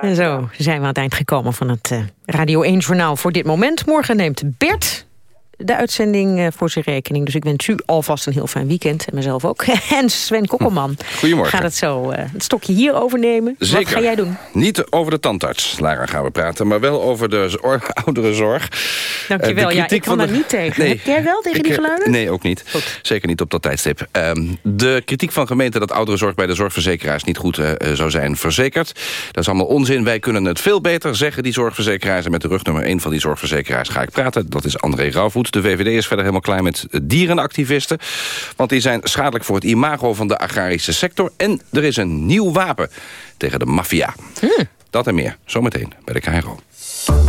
En zo zijn we aan het eind gekomen van het uh, Radio 1-journaal voor dit moment. Morgen neemt Bert de uitzending uh, voor zijn rekening. Dus ik wens u alvast een heel fijn weekend. En mezelf ook. <laughs> en Sven Kokkelman Goedemorgen. gaat het zo uh, het stokje hier overnemen. Zeker. Wat ga jij doen? Niet over de tandarts, Lara, gaan we praten. Maar wel over de <laughs> ouderenzorg. Dankjewel. Uh, ja, ik kan daar niet tegen. Nee, Heb jij wel tegen ik, die geluiden? Nee, ook niet. Goed. Zeker niet op dat tijdstip. Um, de kritiek van gemeenten dat ouderenzorg bij de zorgverzekeraars niet goed zou zijn verzekerd. Dat is allemaal onzin. Wij kunnen het veel beter, zeggen die zorgverzekeraars. En met de rugnummer 1 van die zorgverzekeraars ga ik praten. Dat is André Rauwvoet. De VVD is verder helemaal klaar met dierenactivisten. Want die zijn schadelijk voor het imago van de agrarische sector. En er is een nieuw wapen tegen de maffia. Hmm. Dat en meer, zometeen bij de KRO.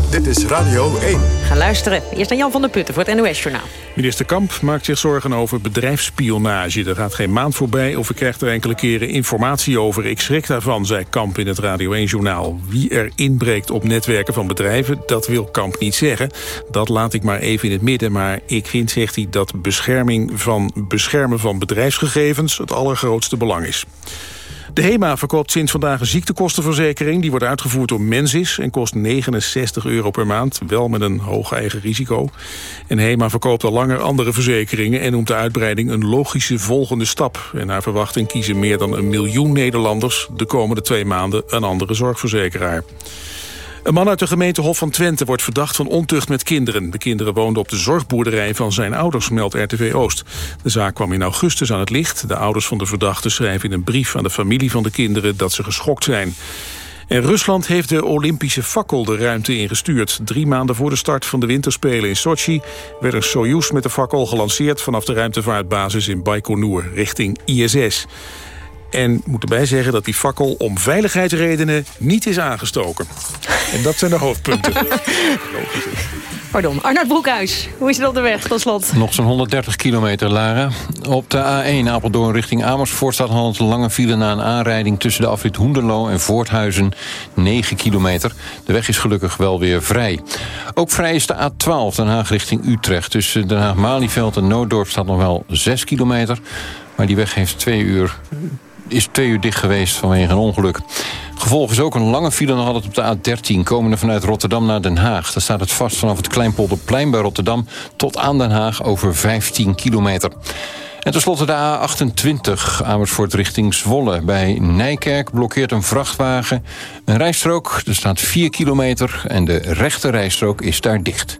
Dit is Radio 1. Ga luisteren. Eerst naar Jan van der Putten voor het NOS-journaal. Minister Kamp maakt zich zorgen over bedrijfsspionage. Er gaat geen maand voorbij of ik krijg er enkele keren informatie over. Ik schrik daarvan, zei Kamp in het Radio 1-journaal. Wie er inbreekt op netwerken van bedrijven, dat wil Kamp niet zeggen. Dat laat ik maar even in het midden. Maar ik vind, zegt hij, dat bescherming van, beschermen van bedrijfsgegevens... het allergrootste belang is. De HEMA verkoopt sinds vandaag een ziektekostenverzekering. Die wordt uitgevoerd door Mensis en kost 69 euro per maand. Wel met een hoog eigen risico. En HEMA verkoopt al langer andere verzekeringen... en noemt de uitbreiding een logische volgende stap. En naar verwachting kiezen meer dan een miljoen Nederlanders... de komende twee maanden een andere zorgverzekeraar. Een man uit de gemeente Hof van Twente wordt verdacht van ontucht met kinderen. De kinderen woonden op de zorgboerderij van zijn ouders, meldt RTV Oost. De zaak kwam in augustus aan het licht. De ouders van de verdachte schrijven in een brief aan de familie van de kinderen dat ze geschokt zijn. En Rusland heeft de Olympische fakkel de ruimte ingestuurd. Drie maanden voor de start van de winterspelen in Sochi... werd een Soyuz met de fakkel gelanceerd vanaf de ruimtevaartbasis in Baikonur richting ISS. En moet erbij zeggen dat die fakkel om veiligheidsredenen niet is aangestoken. En dat zijn de hoofdpunten. <laughs> Pardon, Arnoud Broekhuis, hoe is het op de weg tot slot? Nog zo'n 130 kilometer, Lara. Op de A1 Apeldoorn richting Amersfoort staat al een lange file... na een aanrijding tussen de afrit Hoenderloo en Voorthuizen, 9 kilometer. De weg is gelukkig wel weer vrij. Ook vrij is de A12 Den Haag richting Utrecht. Tussen Den Haag-Malieveld en Nooddorp staat nog wel 6 kilometer... maar die weg heeft twee uur is twee uur dicht geweest vanwege een ongeluk. Gevolg is ook een lange file nog op de A13... komende vanuit Rotterdam naar Den Haag. Daar staat het vast vanaf het Kleinpolderplein bij Rotterdam... tot aan Den Haag over 15 kilometer. En tenslotte de A28 Amersfoort richting Zwolle. Bij Nijkerk blokkeert een vrachtwagen een rijstrook. Er staat 4 kilometer en de rechte rijstrook is daar dicht.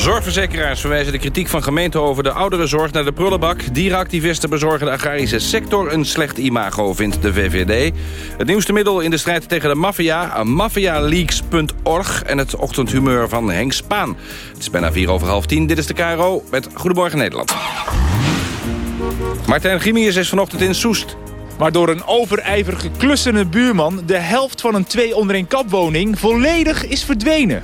Zorgverzekeraars verwijzen de kritiek van gemeenten over de ouderenzorg naar de prullenbak. Dierenactivisten bezorgen de agrarische sector een slecht imago, vindt de VVD. Het nieuwste middel in de strijd tegen de maffia, mafialeaks.org... en het ochtendhumeur van Henk Spaan. Het is bijna vier over half tien. Dit is de KRO met Goedemorgen Nederland. Martijn Grimius is vanochtend in Soest. Maar door een overijverige klussende buurman... de helft van een twee onder een kapwoning volledig is verdwenen.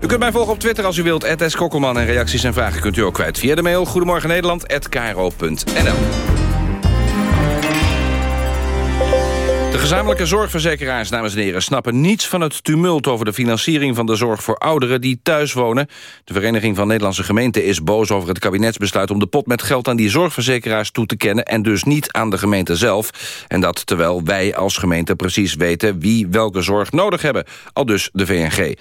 U kunt mij volgen op Twitter als u wilt, S. Kokkelman. En reacties en vragen kunt u ook kwijt via de mail. Goedemorgen Nederland, De gezamenlijke zorgverzekeraars, dames en heren, snappen niets van het tumult over de financiering van de zorg voor ouderen die thuis wonen. De Vereniging van Nederlandse Gemeenten is boos over het kabinetsbesluit om de pot met geld aan die zorgverzekeraars toe te kennen en dus niet aan de gemeente zelf. En dat terwijl wij als gemeente precies weten wie welke zorg nodig hebben. Al dus de VNG.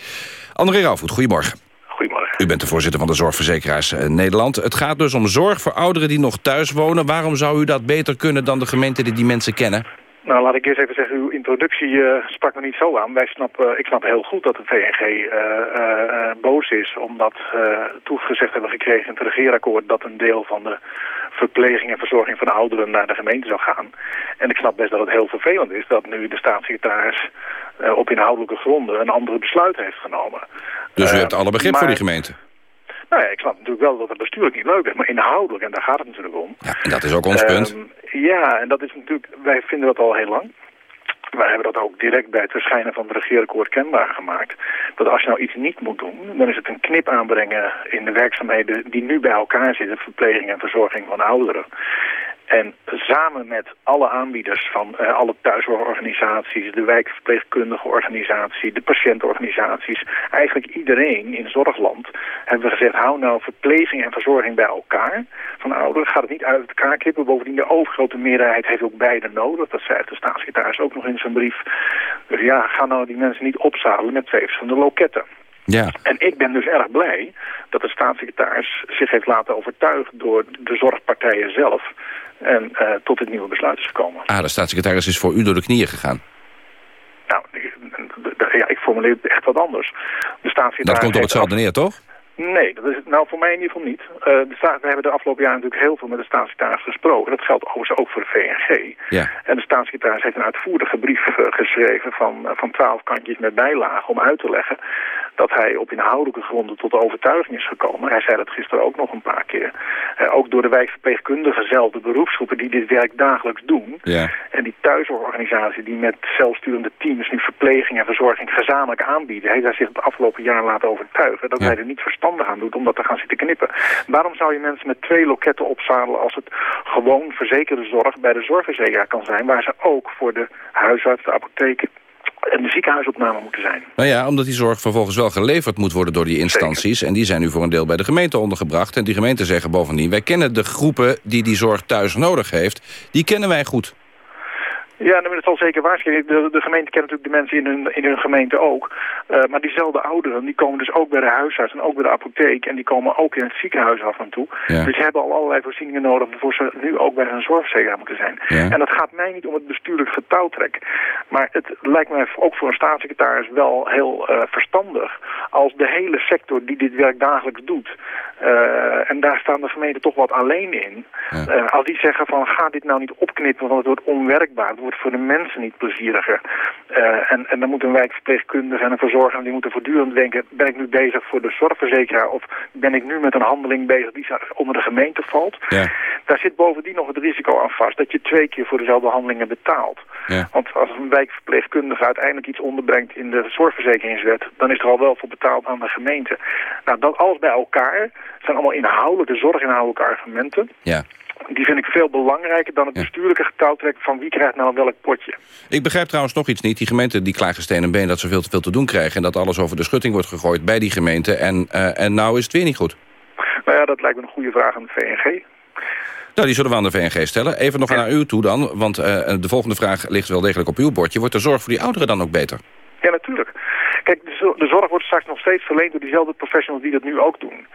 André Rauwvoet, goedemorgen. Goedemorgen. U bent de voorzitter van de Zorgverzekeraars eh, Nederland. Het gaat dus om zorg voor ouderen die nog thuis wonen. Waarom zou u dat beter kunnen dan de gemeente die die mensen kennen? Nou, laat ik eerst even zeggen, uw introductie eh, sprak me niet zo aan. Wij snappen, ik snap heel goed dat de VNG uh, uh, boos is... omdat toegezegd hebben gekregen in het regeerakkoord... dat een deel van de verpleging en verzorging van de ouderen naar de gemeente zou gaan. En ik snap best dat het heel vervelend is dat nu de staatssecretaris... op inhoudelijke gronden een andere besluit heeft genomen. Dus u hebt alle begrip voor die gemeente? Nou ja, ik snap natuurlijk wel dat het bestuurlijk niet leuk is, maar inhoudelijk, en daar gaat het natuurlijk om. Ja, en dat is ook ons punt. Ehm, ja, en dat is natuurlijk, wij vinden dat al heel lang. Wij hebben dat ook direct bij het verschijnen van het regeerakkoord kenbaar gemaakt. Dat als je nou iets niet moet doen, dan is het een knip aanbrengen in de werkzaamheden die nu bij elkaar zitten. Verpleging en verzorging van ouderen. En samen met alle aanbieders van uh, alle thuiszorgorganisaties, de wijkverpleegkundige organisatie, de patiëntenorganisaties, eigenlijk iedereen in zorgland, hebben we gezegd, hou nou verpleging en verzorging bij elkaar. Van ouderen gaat het niet uit elkaar knippen. Bovendien de overgrote meerderheid heeft ook beide nodig. Dat zei de staatssecretaris ook nog in zijn brief. Dus ja, ga nou die mensen niet opzadelen met twee verschillende loketten. Ja. En ik ben dus erg blij dat de staatssecretaris zich heeft laten overtuigen door de zorgpartijen zelf en uh, tot dit nieuwe besluit is gekomen. Ah, de staatssecretaris is voor u door de knieën gegaan. Nou, ja, ik formuleer het echt wat anders. De staatssecretaris dat komt op hetzelfde neer, toch? Nee, dat is nou voor mij in ieder geval niet. Uh, de staat, we hebben de afgelopen jaren natuurlijk heel veel met de staatssecretaris gesproken. Dat geldt overigens ook voor de VNG. Ja. En de staatssecretaris heeft een uitvoerige brief uh, geschreven van, uh, van twaalf kantjes met bijlagen om uit te leggen dat hij op inhoudelijke gronden tot de overtuiging is gekomen. Hij zei dat gisteren ook nog een paar keer. Uh, ook door de wijkverpleegkundigen zelf, de beroepsgroepen die dit werk dagelijks doen. Ja. En die thuiszorgorganisatie die met zelfsturende teams nu verpleging en verzorging gezamenlijk aanbieden. Heeft hij zich het afgelopen jaar laten overtuigen dat Ja. hij er niet verstandig aan doet om dat te gaan zitten knippen. Waarom zou je mensen met twee loketten opzadelen als het gewoon verzekerde zorg bij de zorgverzekeraar kan zijn. Waar ze ook voor de huisarts, de apotheek en de ziekenhuisopname moeten zijn. Nou ja, omdat die zorg vervolgens wel geleverd moet worden door die instanties. En die zijn nu voor een deel bij de gemeente ondergebracht. En die gemeenten zeggen bovendien... wij kennen de groepen die die zorg thuis nodig heeft. Die kennen wij goed. Ja, nou, dat zal zeker waarschuwen. De, de gemeente kent natuurlijk de mensen in hun, in hun gemeente ook. Uh, maar diezelfde ouderen, die komen dus ook bij de huisarts en ook bij de apotheek. En die komen ook in het ziekenhuis af en toe. Ja. Dus ze hebben al allerlei voorzieningen nodig waarvoor ze nu ook bij hun zorgverzekeraar moeten zijn. Ja. En dat gaat mij niet om het bestuurlijk getouwtrek. Maar het lijkt mij ook voor een staatssecretaris wel heel uh, verstandig als de hele sector die dit werk dagelijks doet. Uh, en daar staan de gemeenten toch wat alleen in. Ja. als die zeggen van ga dit nou niet opknippen, want het wordt onwerkbaar. Het wordt voor de mensen niet plezieriger. Uh, en, en dan moet een wijkverpleegkundige en een verzorger... die moeten voortdurend denken... ben ik nu bezig voor de zorgverzekeraar... of ben ik nu met een handeling bezig die onder de gemeente valt? Ja. Daar zit bovendien nog het risico aan vast... dat je twee keer voor dezelfde handelingen betaalt. Ja. Want als een wijkverpleegkundige uiteindelijk iets onderbrengt... in de zorgverzekeringswet... dan is er al wel voor betaald aan de gemeente. Nou, dat alles bij elkaar zijn allemaal inhoudelijke, zorginhoudelijke argumenten... Ja. Die vind ik veel belangrijker dan het bestuurlijke getouwtrek van wie krijgt nou welk potje. Ik begrijp trouwens nog iets niet. Die gemeenten die klagen steen en been dat ze veel te veel te doen krijgen... en dat alles over de schutting wordt gegooid bij die gemeente. En, uh, en nou is het weer niet goed. Nou ja, dat lijkt me een goede vraag aan de VNG. Nou, die zullen we aan de VNG stellen. Even nog ja. naar u toe dan, want uh, de volgende vraag ligt wel degelijk op uw bordje. Wordt de zorg voor die ouderen dan ook beter? Ja, natuurlijk. Kijk, de zorg wordt straks nog steeds verleend door diezelfde professionals die dat nu ook doen.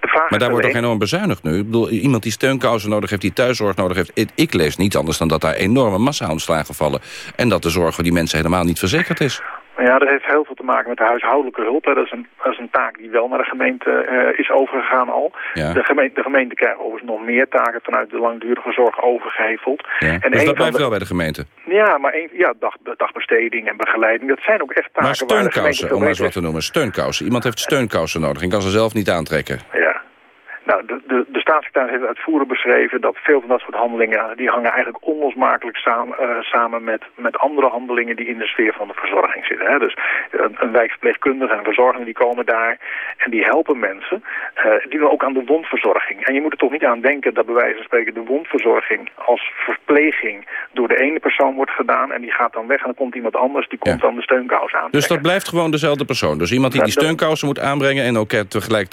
De vraag maar daar wordt toch enorm bezuinigd nu? Ik bedoel, iemand die steunkousen nodig heeft, die thuiszorg nodig heeft... Ik, lees niet anders dan dat daar enorme massa-ontslagen vallen... en dat de zorg voor die mensen helemaal niet verzekerd is. Ja, dat heeft heel veel te maken met de huishoudelijke hulp. Hè. Dat, is een, dat is een taak die wel naar de gemeente uh, is overgegaan al. Ja. De, gemeente, de gemeente krijgt overigens nog meer taken vanuit de langdurige zorg overgeheveld. Ja. En dus dat blijft de, wel bij de gemeente? Ja, maar een, ja, dag, dagbesteding en begeleiding, dat zijn ook echt taken maar steunkousen, waar om maar eens wat te noemen. Steunkousen. Iemand heeft steunkousen nodig en kan ze zelf niet aantrekken. Ja. Nou, de, de, de staatssecretaris heeft uitvoerig beschreven dat veel van dat soort handelingen... die hangen eigenlijk onlosmakelijk samen, uh, samen met, met andere handelingen die in de sfeer van de verzorging zitten. Hè. Dus een, een wijkverpleegkundige en een verzorger die komen daar en die helpen mensen. Uh, die doen ook aan de wondverzorging. En je moet er toch niet aan denken dat bij wijze van spreken de wondverzorging als verpleging door de ene persoon wordt gedaan... en die gaat dan weg en dan komt iemand anders, die komt ja. dan de steunkous aan. Dus dat blijft gewoon dezelfde persoon? Dus iemand die die steunkousen moet aanbrengen... en ook tegelijk,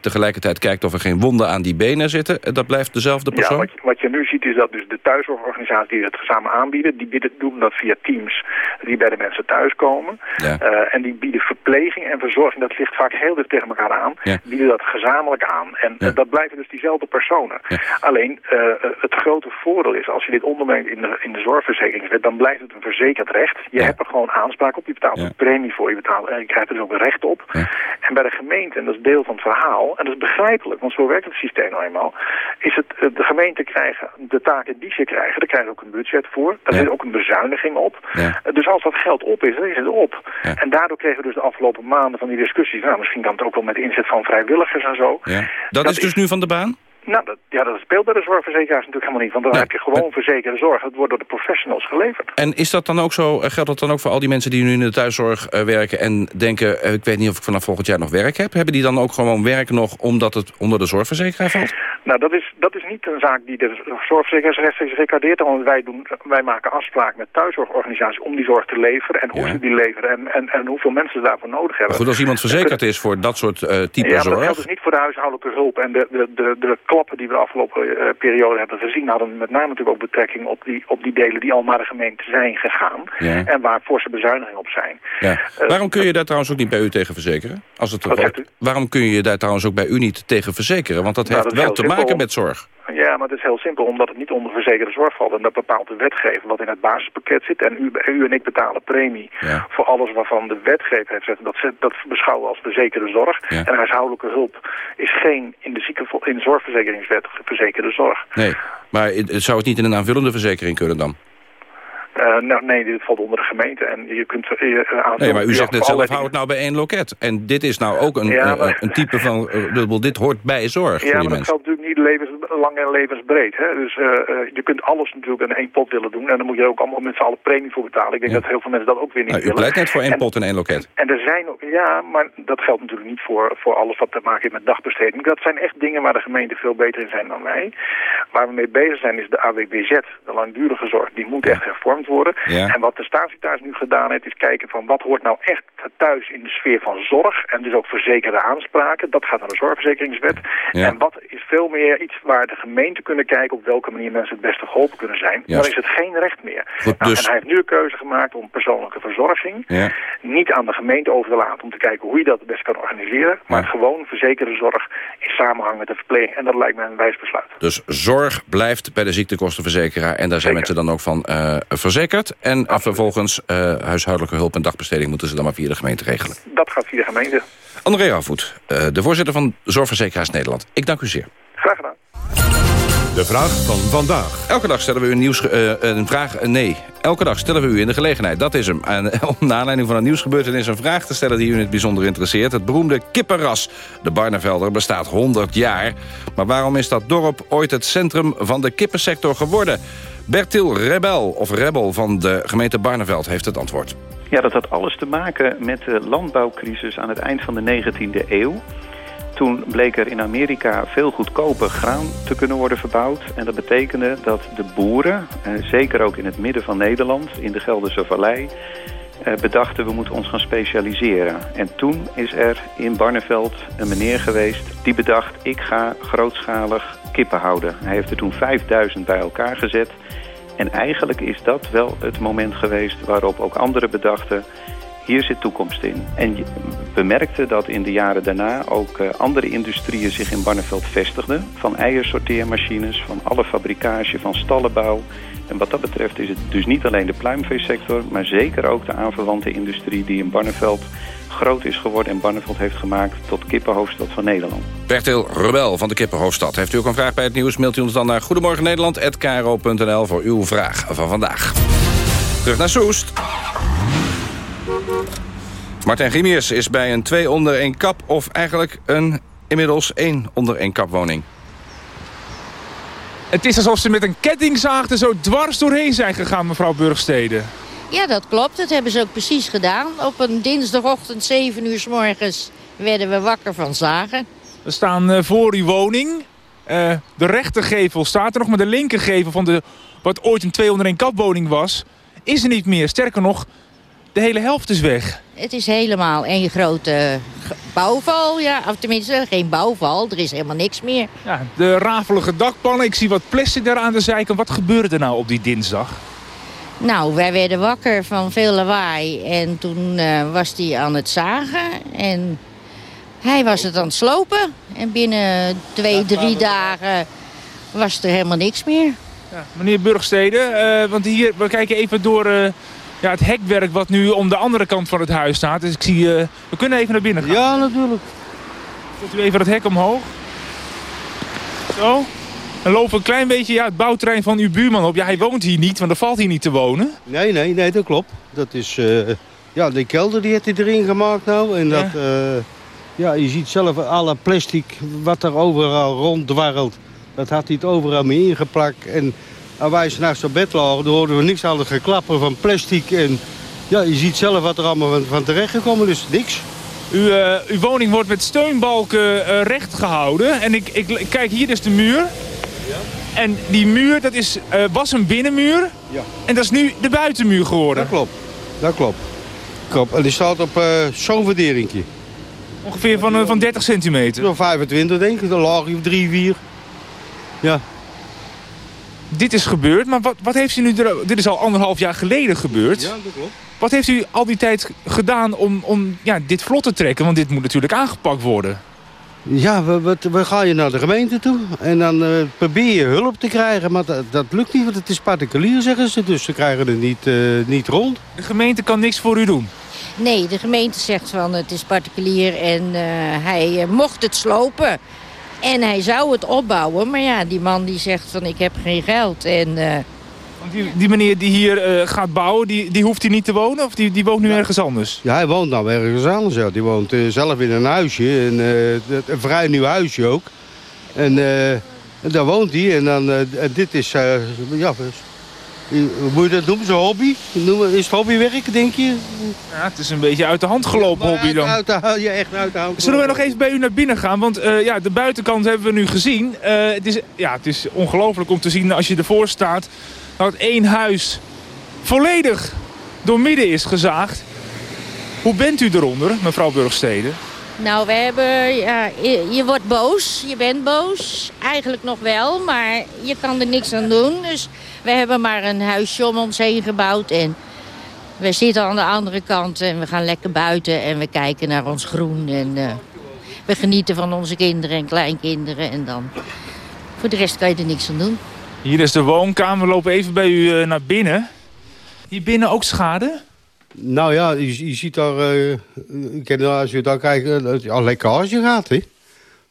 tegelijkertijd kijkt of er geen wonden aan die benen zitten. Dat blijft dezelfde persoon? Ja, wat je, wat je nu ziet is dat dus de thuiszorgorganisaties die het samen aanbieden... die bieden, doen dat via teams die bij de mensen thuiskomen. Ja. Eh, en die bieden verpleging en verzorging, dat ligt vaak heel dicht tegen elkaar aan. Ja. bieden dat gezamenlijk aan. En eh, dat blijven dus diezelfde personen. Alleen, eh, het grote voordeel is, als je dit onderbrengt in de, in de zorgverzekeringswet... dan blijft het een verzekerd recht. Je hebt er gewoon aanspraak op. Je betaalt een premie voor. Je, betaalt, en je krijgt er dus ook een recht op. En bij de gemeente, en dat is deel van het verhaal... en dat is begrijpelijk, want zo werkt het systeem nou eenmaal... is het eh, de gemeente krijgen de taken die ze krijgen. Daar krijgen ze ook een budget voor. Daar zit ook een bezuiniging op. Eh, Dus als dat geld op is, dan is het op. En daardoor kregen we dus de afgelopen maanden van die discussies... nou, misschien kan het ook wel met inzet van vrijwilligers en zo... Dat, is dus nu van de baan? Nou, dat, ja, dat speelt bij de zorgverzekeraars natuurlijk helemaal niet. Want dan heb je gewoon verzekerde zorg. Het wordt door de professionals geleverd. En is dat dan ook zo, eh, geldt dat dan ook voor al die mensen die nu in de thuiszorg eh, werken... en denken, eh, ik weet niet of ik vanaf volgend jaar nog werk heb? Hebben die dan ook gewoon werk nog omdat het onder de zorgverzekeraar valt? Nou, dat is, dat is niet een zaak die de zorgverzekeraars rechtstreeks recordeert. Want wij, doen, wij maken afspraak met thuiszorgorganisaties om die zorg te leveren. En hoe ze die leveren en, en, en hoeveel mensen ze daarvoor nodig hebben. Maar goed, als iemand verzekerd is voor dat soort eh, type ja, maar dat zorg... geldt dus niet voor de huishoudelijke hulp. En de, de, de, de klappen die we de afgelopen eh, periode hebben gezien... hadden met name natuurlijk ook betrekking op die, op die delen die al naar de gemeente zijn gegaan. Ja. En waar forse bezuinigingen op zijn. Ja. Waarom kun je daar trouwens ook niet bij u tegen verzekeren? Als het Wat? Waarom kun je daar trouwens ook bij u niet tegen verzekeren? Want dat Nou, heeft dat wel te maken simpel. met zorg. Ja, maar het is heel simpel, omdat het niet onder verzekerde zorg valt. En dat bepaalt de wetgever wat in het basispakket zit. En u, u en ik betalen premie voor alles waarvan de wetgever heeft gezegd. Dat, dat beschouwen we als verzekerde zorg. En huishoudelijke hulp is geen in de, zieke, in de zorgverzekeringswet verzekerde zorg. Nee, maar zou het niet in een aanvullende verzekering kunnen dan? Eh, nou, nee, dit valt onder de gemeente. En je kunt uh, Nee, maar u zegt net zelf, hou het nou bij één loket. En dit is nou ook een, Ja, een- type van... dit hoort bij zorg Ja, voor maar dat geldt natuurlijk niet levenslang en levensbreed. Hè? Dus je kunt alles natuurlijk in één pot willen doen. En dan moet je ook allemaal met z'n allen premie voor betalen. Ik denk dat heel veel mensen dat ook weer niet Nou, u willen. pleit net voor één En- pot en één loket. En er zijn ook, ja, maar dat geldt natuurlijk niet voor, voor alles wat te maken heeft met dagbesteding. Dat zijn echt dingen waar de gemeenten veel beter in zijn dan wij. Waar we mee bezig zijn is de AWBZ, de langdurige zorg. Die moet echt hervormd worden. Ja. En wat de staatssecretaris nu gedaan heeft, is kijken van wat hoort nou echt thuis in de sfeer van zorg. En dus ook verzekerde aanspraken. Dat gaat naar de zorgverzekeringswet. Ja. En wat is veel meer iets waar de gemeenten kunnen kijken op welke manier mensen het beste geholpen kunnen zijn. Dan is het geen recht meer. Goed, Nou, dus- En hij heeft nu een keuze gemaakt om persoonlijke verzorging niet aan de gemeente over te laten om te kijken hoe je dat het best kan organiseren. Maar gewoon verzekerde zorg in samenhang met de verpleging. En dat lijkt me een wijs besluit. Dus zorg blijft bij de ziektekostenverzekeraar. En daar zijn mensen dan ook van eh, verzekerd. En eh, vervolgens eh, huishoudelijke hulp en dagbesteding... moeten ze dan maar via de gemeente regelen. Dat gaat via de gemeente. André Rauwvoet, eh, de voorzitter van Zorgverzekeraars Nederland. Ik dank u zeer. Graag gedaan. De vraag van vandaag. Elke dag stellen we u een, nieuws, eh, een vraag. nee, elke dag stellen we u in de gelegenheid. Dat is hem. En <laughs> om naar aanleiding van een nieuwsgebeurtenis een vraag te stellen die u in het bijzonder interesseert. Het beroemde kippenras. De Barnevelder bestaat 100 jaar. Maar waarom is dat dorp ooit het centrum van de kippensector geworden? Bertil Rebel, of Rebel van de gemeente Barneveld, heeft het antwoord. Ja, dat had alles te maken met de landbouwcrisis aan het eind van de 19e eeuw. Toen bleek er in Amerika veel goedkoper graan te kunnen worden verbouwd. En dat betekende dat de boeren, eh, zeker ook in het midden van Nederland, in de Gelderse Vallei, eh, bedachten we moeten ons gaan specialiseren. En toen is er in Barneveld een meneer geweest die bedacht ik ga grootschalig Hij heeft er toen 5000 bij elkaar gezet. En eigenlijk is dat wel het moment geweest waarop ook anderen bedachten... hier zit toekomst in. En we merkten dat in de jaren daarna ook eh, andere industrieën zich in Barneveld vestigden. Van eiersorteermachines, van alle fabrikage, van stallenbouw. En wat dat betreft is het dus niet alleen de pluimveesector... maar zeker ook de aanverwante industrie die in Barneveld groot is geworden... en Barneveld heeft gemaakt tot kippenhoofdstad van Nederland. Bertil Rebel van de Kippenhoofdstad. Heeft u ook een vraag bij het nieuws? Mailt u ons dan naar goedemorgennederland.kro.nl voor uw vraag van vandaag. Terug naar Soest. Martijn Grimius is bij een twee onder één kap... of eigenlijk een inmiddels één onder één kap woning. Het is alsof ze met een kettingzaag er zo dwars doorheen zijn gegaan, mevrouw Burgstede. Ja, dat klopt. Dat hebben ze ook precies gedaan. Op een dinsdagochtend, 7 uur s morgens, werden we wakker van zagen. We staan eh, voor uw woning. Eh, de rechtergevel staat er nog, maar de linkergevel van de, wat ooit een twee onder één kapwoning was, is er niet meer. Sterker nog, de hele helft is weg. Het is helemaal één grote bouwval. Ja. Of tenminste, geen bouwval. Er is helemaal niks meer. Ja, de rafelige dakpannen. Ik zie wat plastic daar aan de zijkant. Wat gebeurde er nou op die dinsdag? Nou, wij werden wakker van veel lawaai. En toen uh, was hij aan het zagen. En hij was het aan het slopen. En binnen twee, drie dagen was er helemaal niks meer. Ja, meneer Burgstede, uh, want hier, we kijken even door uh, ja, het hekwerk wat nu om de andere kant van het huis staat. Dus ik zie, uh, we kunnen even naar binnen gaan. Ja, natuurlijk. Zet u even het hek omhoog. Zo. Lopen we een klein beetje ja, het bouwterrein van uw buurman op. Ja, hij woont hier niet, want er valt hier niet te wonen. Nee, nee, nee, dat klopt. Dat is, ja, de kelder die heeft hij erin gemaakt nou. En dat, ja. ja, je ziet zelf alle plastic wat er overal ronddwarrelt. Dat had hij het overal mee ingeplakt. En als wij s'nachts op bed lagen, dan hoorden we niks anders geklappen van plastic. En ja, je ziet zelf wat er allemaal van, van terecht gekomen, dus niks. U, uh, uw woning wordt met steunbalken uh, recht gehouden. En ik, ik, kijk, hier is de muur. Ja. En die muur, dat is, uh, was een binnenmuur. Ja. En dat is nu de buitenmuur geworden. Dat klopt, dat klopt. klopt. En die staat op zo'n verderingje. Ongeveer van, van 30 centimeter? Zo'n 25 denk ik, dan laag je 3, 4. Ja. Dit is gebeurd, maar wat, wat heeft u nu... Dit is al anderhalf jaar geleden gebeurd. Ja, dat klopt. Wat heeft u al die tijd gedaan om, om ja, dit vlot te trekken? Want dit moet natuurlijk aangepakt worden. Ja, we, we, we gaan je naar de gemeente toe. En dan uh, probeer je hulp te krijgen. Maar dat, dat, lukt niet, want het is particulier, zeggen ze. Dus ze krijgen het niet, uh, niet rond. De gemeente kan niks voor u doen? Nee, de gemeente zegt van het is particulier en uh, hij mocht het slopen. En hij zou het opbouwen, maar ja, die man die zegt van ik heb geen geld. En, uh... Want die, die meneer die hier uh, gaat bouwen, die, die hoeft hier niet te wonen? Of die, die woont nu ja. ergens anders? Ja, hij woont nou ergens anders. Ja. Die woont uh, zelf in een huisje, en, een vrij nieuw huisje ook. En daar woont hij en dan, dit is, ja, moet je dat noemen? Zijn hobby? Is het hobbywerk, denk je? Ja, het is een beetje uit de hand gelopen hobby dan. Uit de, <laughs> ja, echt uit de hand Zullen we nog even bij u naar binnen gaan? Want uh, ja, de buitenkant hebben we nu gezien. Uh, het is, ja, het is ongelooflijk om te zien als je ervoor staat... dat één huis volledig door midden is gezaagd. Hoe bent u eronder, mevrouw Burgstede? Nou, we hebben... Ja, je, wordt boos, je bent boos. Eigenlijk nog wel, maar je kan er niks aan doen. Dus we hebben maar een huisje om ons heen gebouwd. En we zitten aan de andere kant en we gaan lekker buiten. En we kijken naar ons groen. En uh, we genieten van onze kinderen en kleinkinderen. En dan... Voor de rest kan je er niks aan doen. Hier is de woonkamer. We lopen even bij u uh, naar binnen. Hier binnen ook schade? Nou ja, je, je ziet daar, uh, als je daar kijkt, al lekkage gaat, hè.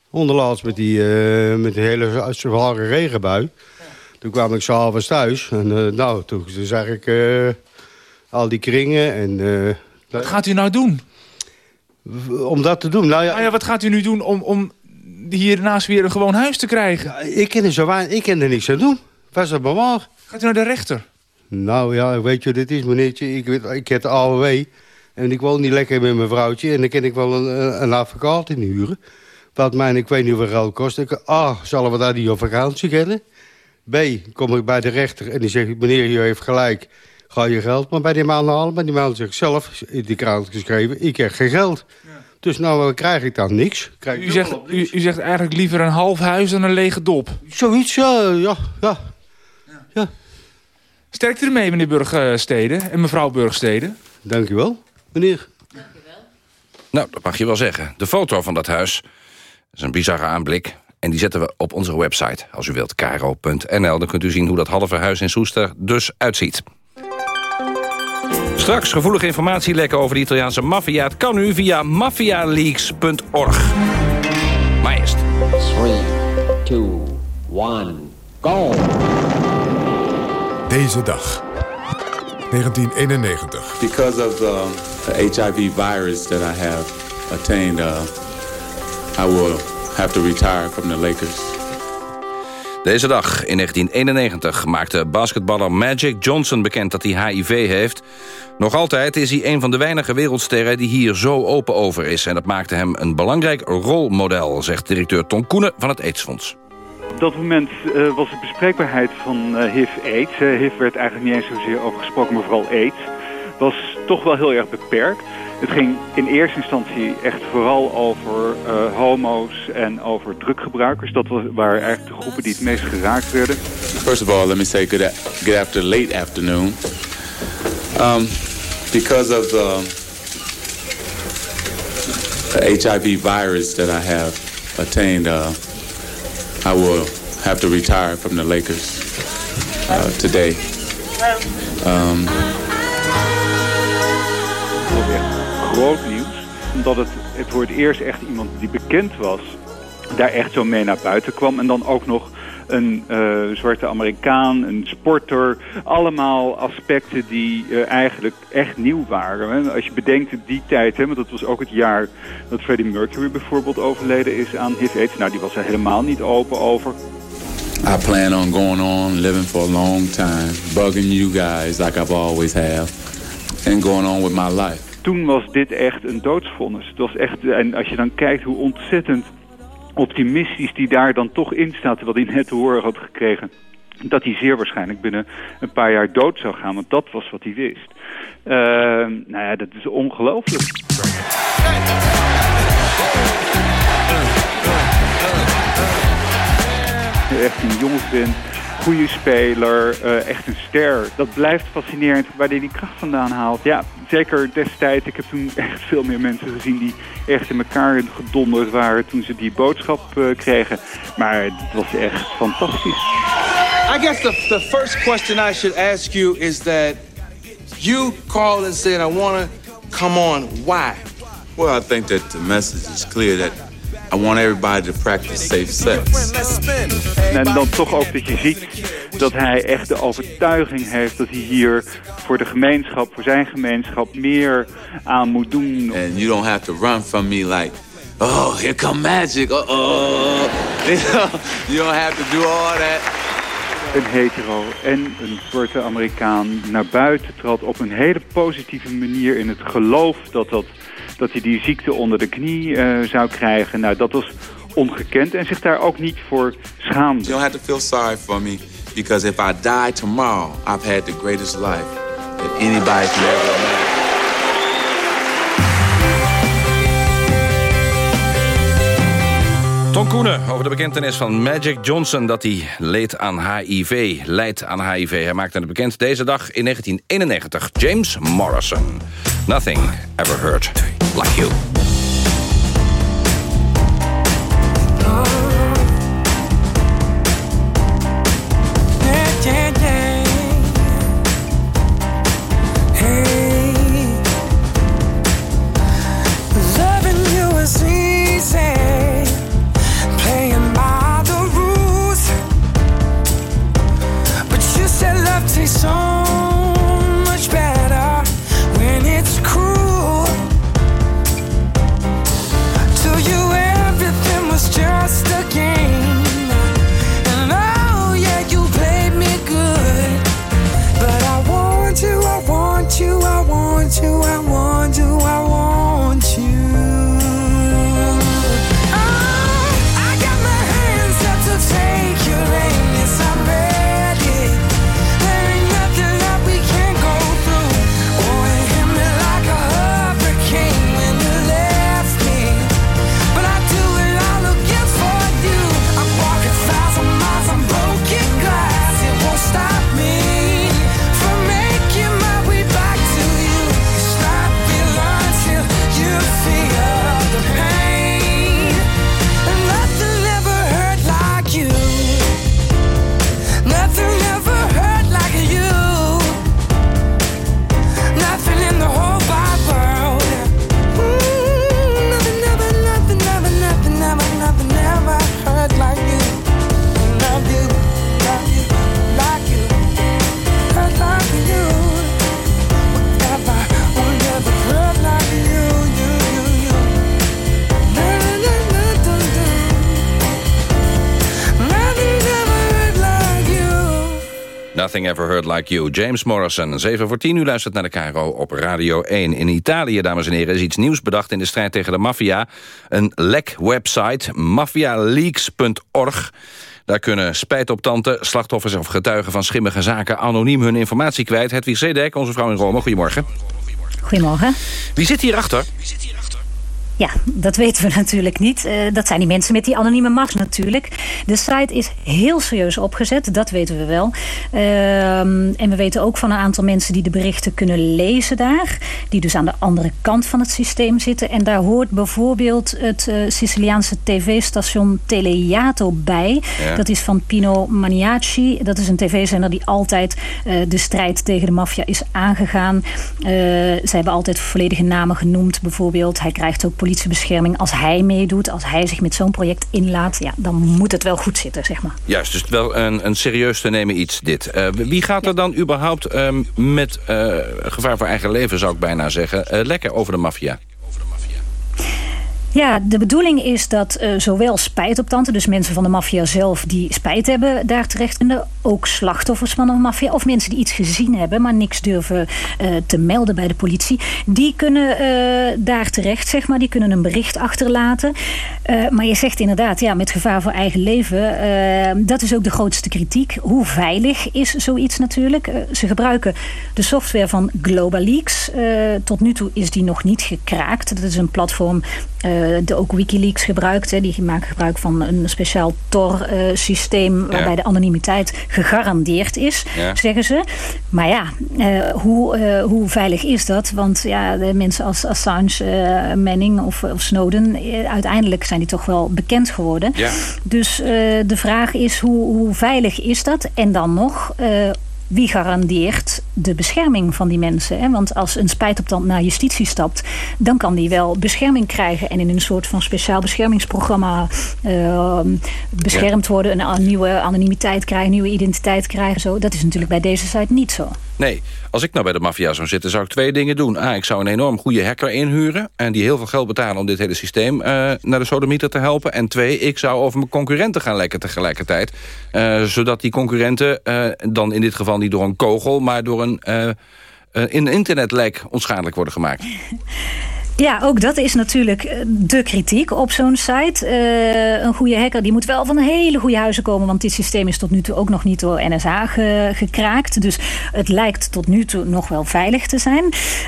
Onderlaatst met die, uh, met die hele zware regenbui. Toen kwam ik s'avonds thuis en uh, nou, toen, toen zag ik al die kringen en... wat gaat u nou doen? Om dat te doen? Nou ja, nou ja wat gaat u nu doen om, om hiernaast weer een gewoon huis te krijgen? Ja, ik, ken er zo weinig, ik ken er niks aan doen. Was dat maar waar? Gaat u naar de rechter? Nou ja, weet je wat dit is, meneertje? Ik, ik heb de AOW en ik woon niet lekker met mijn vrouwtje... en dan kan ik wel een, een advocaat inhuren. Wat mij, ik weet niet hoeveel geld kost. Ik, A, zullen we daar die op vakantie kennen? B, kom ik bij de rechter en die zegt... meneer, je heeft gelijk, ga je geld maar bij die man halen. Maar die man zegt zelf, in die krant geschreven... ik heb geen geld. Ja. Dus nou krijg ik dan niks. Krijg u, zegt, u, u, zegt eigenlijk liever een half huis dan een lege dop. Zoiets, ja, ja, ja. ja. Sterkte ermee, meneer Burgstede en mevrouw Burgstede. Dank u wel, meneer. Dank u wel. Nou, dat mag je wel zeggen. De foto van dat huis is een bizarre aanblik. En die zetten we op onze website, als u wilt, karo.nl. Dan kunt u zien hoe dat halve huis in Soester dus uitziet. Straks gevoelige informatie lekken over de Italiaanse maffia. Het kan u via maffialeaks.org. Maar eerst. 3, 2, 1, go! Deze dag. 1991. Because of the, the HIV virus that I have attained, uh, I will have to retire from the Lakers. Deze dag in 1991 maakte basketballer Magic Johnson bekend dat hij HIV heeft. Nog altijd is hij een van de weinige wereldsterren die hier zo open over is. En dat maakte hem een belangrijk rolmodel, zegt directeur Ton Koenen van het AIDS-fonds. Op dat moment uh, was de bespreekbaarheid van uh, HIV-AIDS. Uh, HIV werd eigenlijk niet eens zozeer over gesproken, maar vooral AIDS. Was toch wel heel erg beperkt. Het ging in eerste instantie echt vooral over homo's en over druggebruikers. Dat waren eigenlijk de groepen die het meest geraakt werden. First of all, let me say good, good after late afternoon. Um, because of the, the HIV virus that I have attained, uh, I will have to retire from the Lakers uh, today. Um, groot nieuws. Omdat het, het voor het eerst echt iemand die bekend was... daar echt zo mee naar buiten kwam. En dan ook nog een uh, zwarte Amerikaan, een sporter. Allemaal aspecten die uh, eigenlijk echt nieuw waren. Hè. Als je bedenkt in die tijd, hè, want dat was ook het jaar dat Freddie Mercury bijvoorbeeld overleden is aan HIV-AIDS. Nou, die was er helemaal niet open over. I plan on going on, living for a long time, bugging you guys like I've always have, and going on with my life toen was dit echt een doodsvonnis. Het was echt, en als je dan kijkt hoe ontzettend optimistisch die daar dan toch in staat... wat hij net te horen had gekregen... dat hij zeer waarschijnlijk binnen een paar jaar dood zou gaan. Want dat was wat hij wist. Uh, nou ja, dat is ongelooflijk. Echt een jonge vent goede speler, uh, echt een ster. Dat blijft fascinerend waar hij die kracht vandaan haalt. Ja, zeker destijds. Ik heb toen echt veel meer mensen gezien die echt in elkaar gedonderd waren toen ze die boodschap uh, kregen. Maar het was echt fantastisch. I guess the, the first question I should ask you is that you called and said I want to come on. Why? Well, I think that the message is clear that I want everybody to practice safe sex. En dan toch ook dat je ziet dat hij echt de overtuiging heeft dat hij hier voor de gemeenschap, voor zijn gemeenschap, meer aan moet doen. And you don't have to run from me like, oh, here come magic, uh oh. <laughs> You don't have to do all that. Een hetero en een zwarte Amerikaan naar buiten trad op een hele positieve manier in het geloof dat dat dat hij die ziekte onder de knie uh, zou krijgen. Nou, dat was ongekend en zich daar ook niet voor schaamde. You don't have to feel sorry for me because if I die tomorrow, I've had the greatest life that anybody can ever imagine. Tom Koenen over de bekentenis van Magic Johnson... dat hij leed aan HIV, leidt aan HIV. Hij maakte het bekend deze dag in 1991. James Morrison. Nothing ever hurt like you. Nothing Ever Heard Like You. James Morrison, 7 voor 10 u luistert naar de KRO op Radio 1. In Italië, dames en heren, is iets nieuws bedacht in de strijd tegen de maffia. Een lek-website, maffialeaks.org. Daar kunnen spijtoptanten, slachtoffers of getuigen van schimmige zaken... anoniem hun informatie kwijt. Hedwig Zedek, onze vrouw in Rome, goedemorgen. Goedemorgen. Wie zit hierachter? Ja, dat weten we <laughs> natuurlijk niet. Uh, dat zijn die mensen met die anonieme macht natuurlijk. De site is heel serieus opgezet, dat weten we wel. Uh, en we weten ook van een aantal mensen die de berichten kunnen lezen daar. Die dus aan de andere kant van het systeem zitten. En daar hoort bijvoorbeeld het uh, Siciliaanse tv-station Telejato bij. Ja. Dat is van Pino Maniaci. Dat is een tv-zender die altijd uh, de strijd tegen de maffia is aangegaan. ze hebben altijd volledige namen genoemd bijvoorbeeld. Hij krijgt ook politiebescherming. Als hij meedoet, als hij zich met zo'n project inlaat... Ja, dan moet het wel goed zitten, zeg maar. Juist, dus wel een, een serieus te nemen iets, dit. Uh, wie gaat er dan überhaupt uh, met uh, gevaar voor eigen leven, zou ik bijna zeggen... lekker over de maffia? Ja, de bedoeling is dat uh, zowel spijtoptanten, dus mensen van de maffia zelf die spijt hebben, daar terecht kunnen. Ook slachtoffers van de maffia of mensen die iets gezien hebben, maar niks durven uh, te melden bij de politie. Die kunnen uh, daar terecht, zeg maar. Die kunnen een bericht achterlaten. maar je zegt inderdaad, ja, met gevaar voor eigen leven. dat is ook de grootste kritiek. Hoe veilig is zoiets natuurlijk? ze gebruiken de software van GlobalLeaks. tot nu toe is die nog niet gekraakt. Dat is een platform de ook Wikileaks gebruikt. Hè. Die maken gebruik van een speciaal Tor-systeem... Uh, waarbij ja. de anonimiteit gegarandeerd is, ja. zeggen ze. Maar ja, uh, hoe, uh, hoe veilig is dat? Want ja, de mensen als Assange, Manning of, of Snowden... uiteindelijk zijn die toch wel bekend geworden. Ja. Dus de vraag is, hoe, hoe veilig is dat? En dan nog wie garandeert de bescherming van die mensen? Hè? Want als een spijtoptand naar justitie stapt... dan kan die wel bescherming krijgen... en in een soort van speciaal beschermingsprogramma uh, beschermd worden... een nieuwe anonimiteit krijgen, nieuwe identiteit krijgen. Zo. Dat is natuurlijk bij deze site niet zo. Nee, als ik nou bij de maffia zou zitten, zou ik twee dingen doen. A, ik zou een enorm goede hacker inhuren... en die heel veel geld betalen om dit hele systeem uh, naar de sodemieter te helpen. En twee, ik zou over mijn concurrenten gaan lekken tegelijkertijd. Uh, zodat die concurrenten uh, dan in dit geval niet door een kogel... maar door een, een internetlek onschadelijk worden gemaakt. <laughs> Ja, ook dat is natuurlijk eh, de kritiek op zo'n site. Uh, een goede hacker die moet wel van hele goede huizen komen... want dit systeem is tot nu toe ook nog niet door NSA ge, gekraakt. Dus het lijkt tot nu toe nog wel veilig te zijn.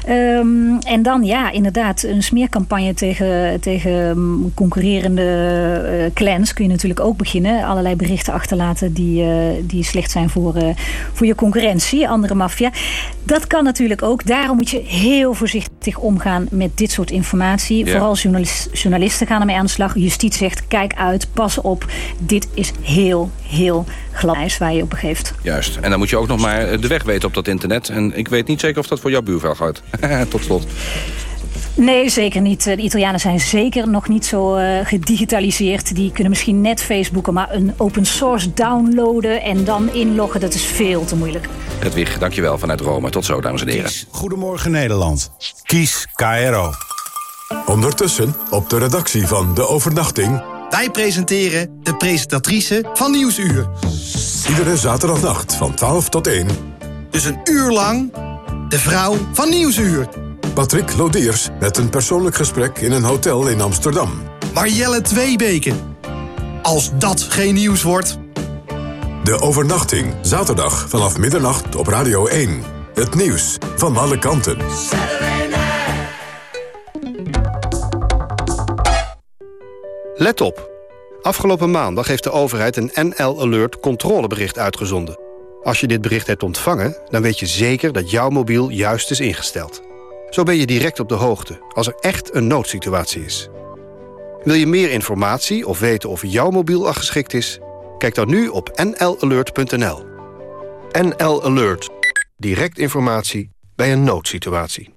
Um, en dan ja, inderdaad, een smeercampagne tegen, tegen concurrerende uh, clans... kun je natuurlijk ook beginnen. Allerlei berichten achterlaten die, die slecht zijn voor, voor je concurrentie, andere maffia. Dat kan natuurlijk ook. Daarom moet je heel voorzichtig omgaan met dit soort informatie. Ja. Vooral journalist, journalisten gaan ermee aan de slag. Justitie zegt, kijk uit, pas op. Dit is heel, heel glad waar je op begeeft. Juist. En dan moet je ook nog maar de weg weten op dat internet. En ik weet niet zeker of dat voor jouw buurvrouw gaat. <laughs> Tot slot. Nee, zeker niet. De Italianen zijn zeker nog niet zo uh, gedigitaliseerd. Die kunnen misschien net Facebooken, maar een open source downloaden en dan inloggen, dat is veel te moeilijk. Hedwig, dankjewel vanuit Rome. Tot zo, dames en heren. Kies Goedemorgen Nederland. Kies KRO. Ondertussen op de redactie van De Overnachting... Wij presenteren de presentatrice van Nieuwsuur. Iedere zaterdagnacht van 12 tot 1. Dus een uur lang de vrouw van Nieuwsuur. Patrick Lodiers met een persoonlijk gesprek in een hotel in Amsterdam. Marielle Tweebeke. Als dat geen nieuws wordt... De overnachting, zaterdag vanaf middernacht op Radio 1. Het nieuws van alle kanten. Let op. Afgelopen maandag heeft de overheid een NL Alert controlebericht uitgezonden. Als je dit bericht hebt ontvangen, dan weet je zeker dat jouw mobiel juist is ingesteld. Zo ben je direct op de hoogte als er echt een noodsituatie is. Wil je meer informatie of weten of jouw mobiel al geschikt is? Kijk dan nu op nlalert.nl. NL Alert. Direct informatie bij een noodsituatie.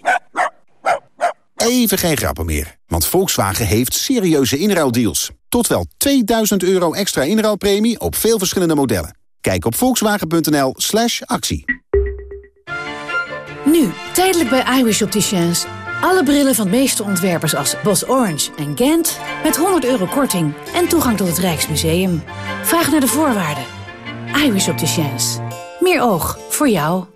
Even geen grappen meer, want Volkswagen heeft serieuze inruildeals. Tot wel 2000 euro extra inruilpremie op veel verschillende modellen. Kijk op volkswagen.nl slash actie. Nu, tijdelijk bij iWish Opticians. Alle brillen van de meeste ontwerpers als Bos Orange en Gent... met 100 euro korting en toegang tot het Rijksmuseum. Vraag naar de voorwaarden. iWish Opticians. Meer oog voor jou.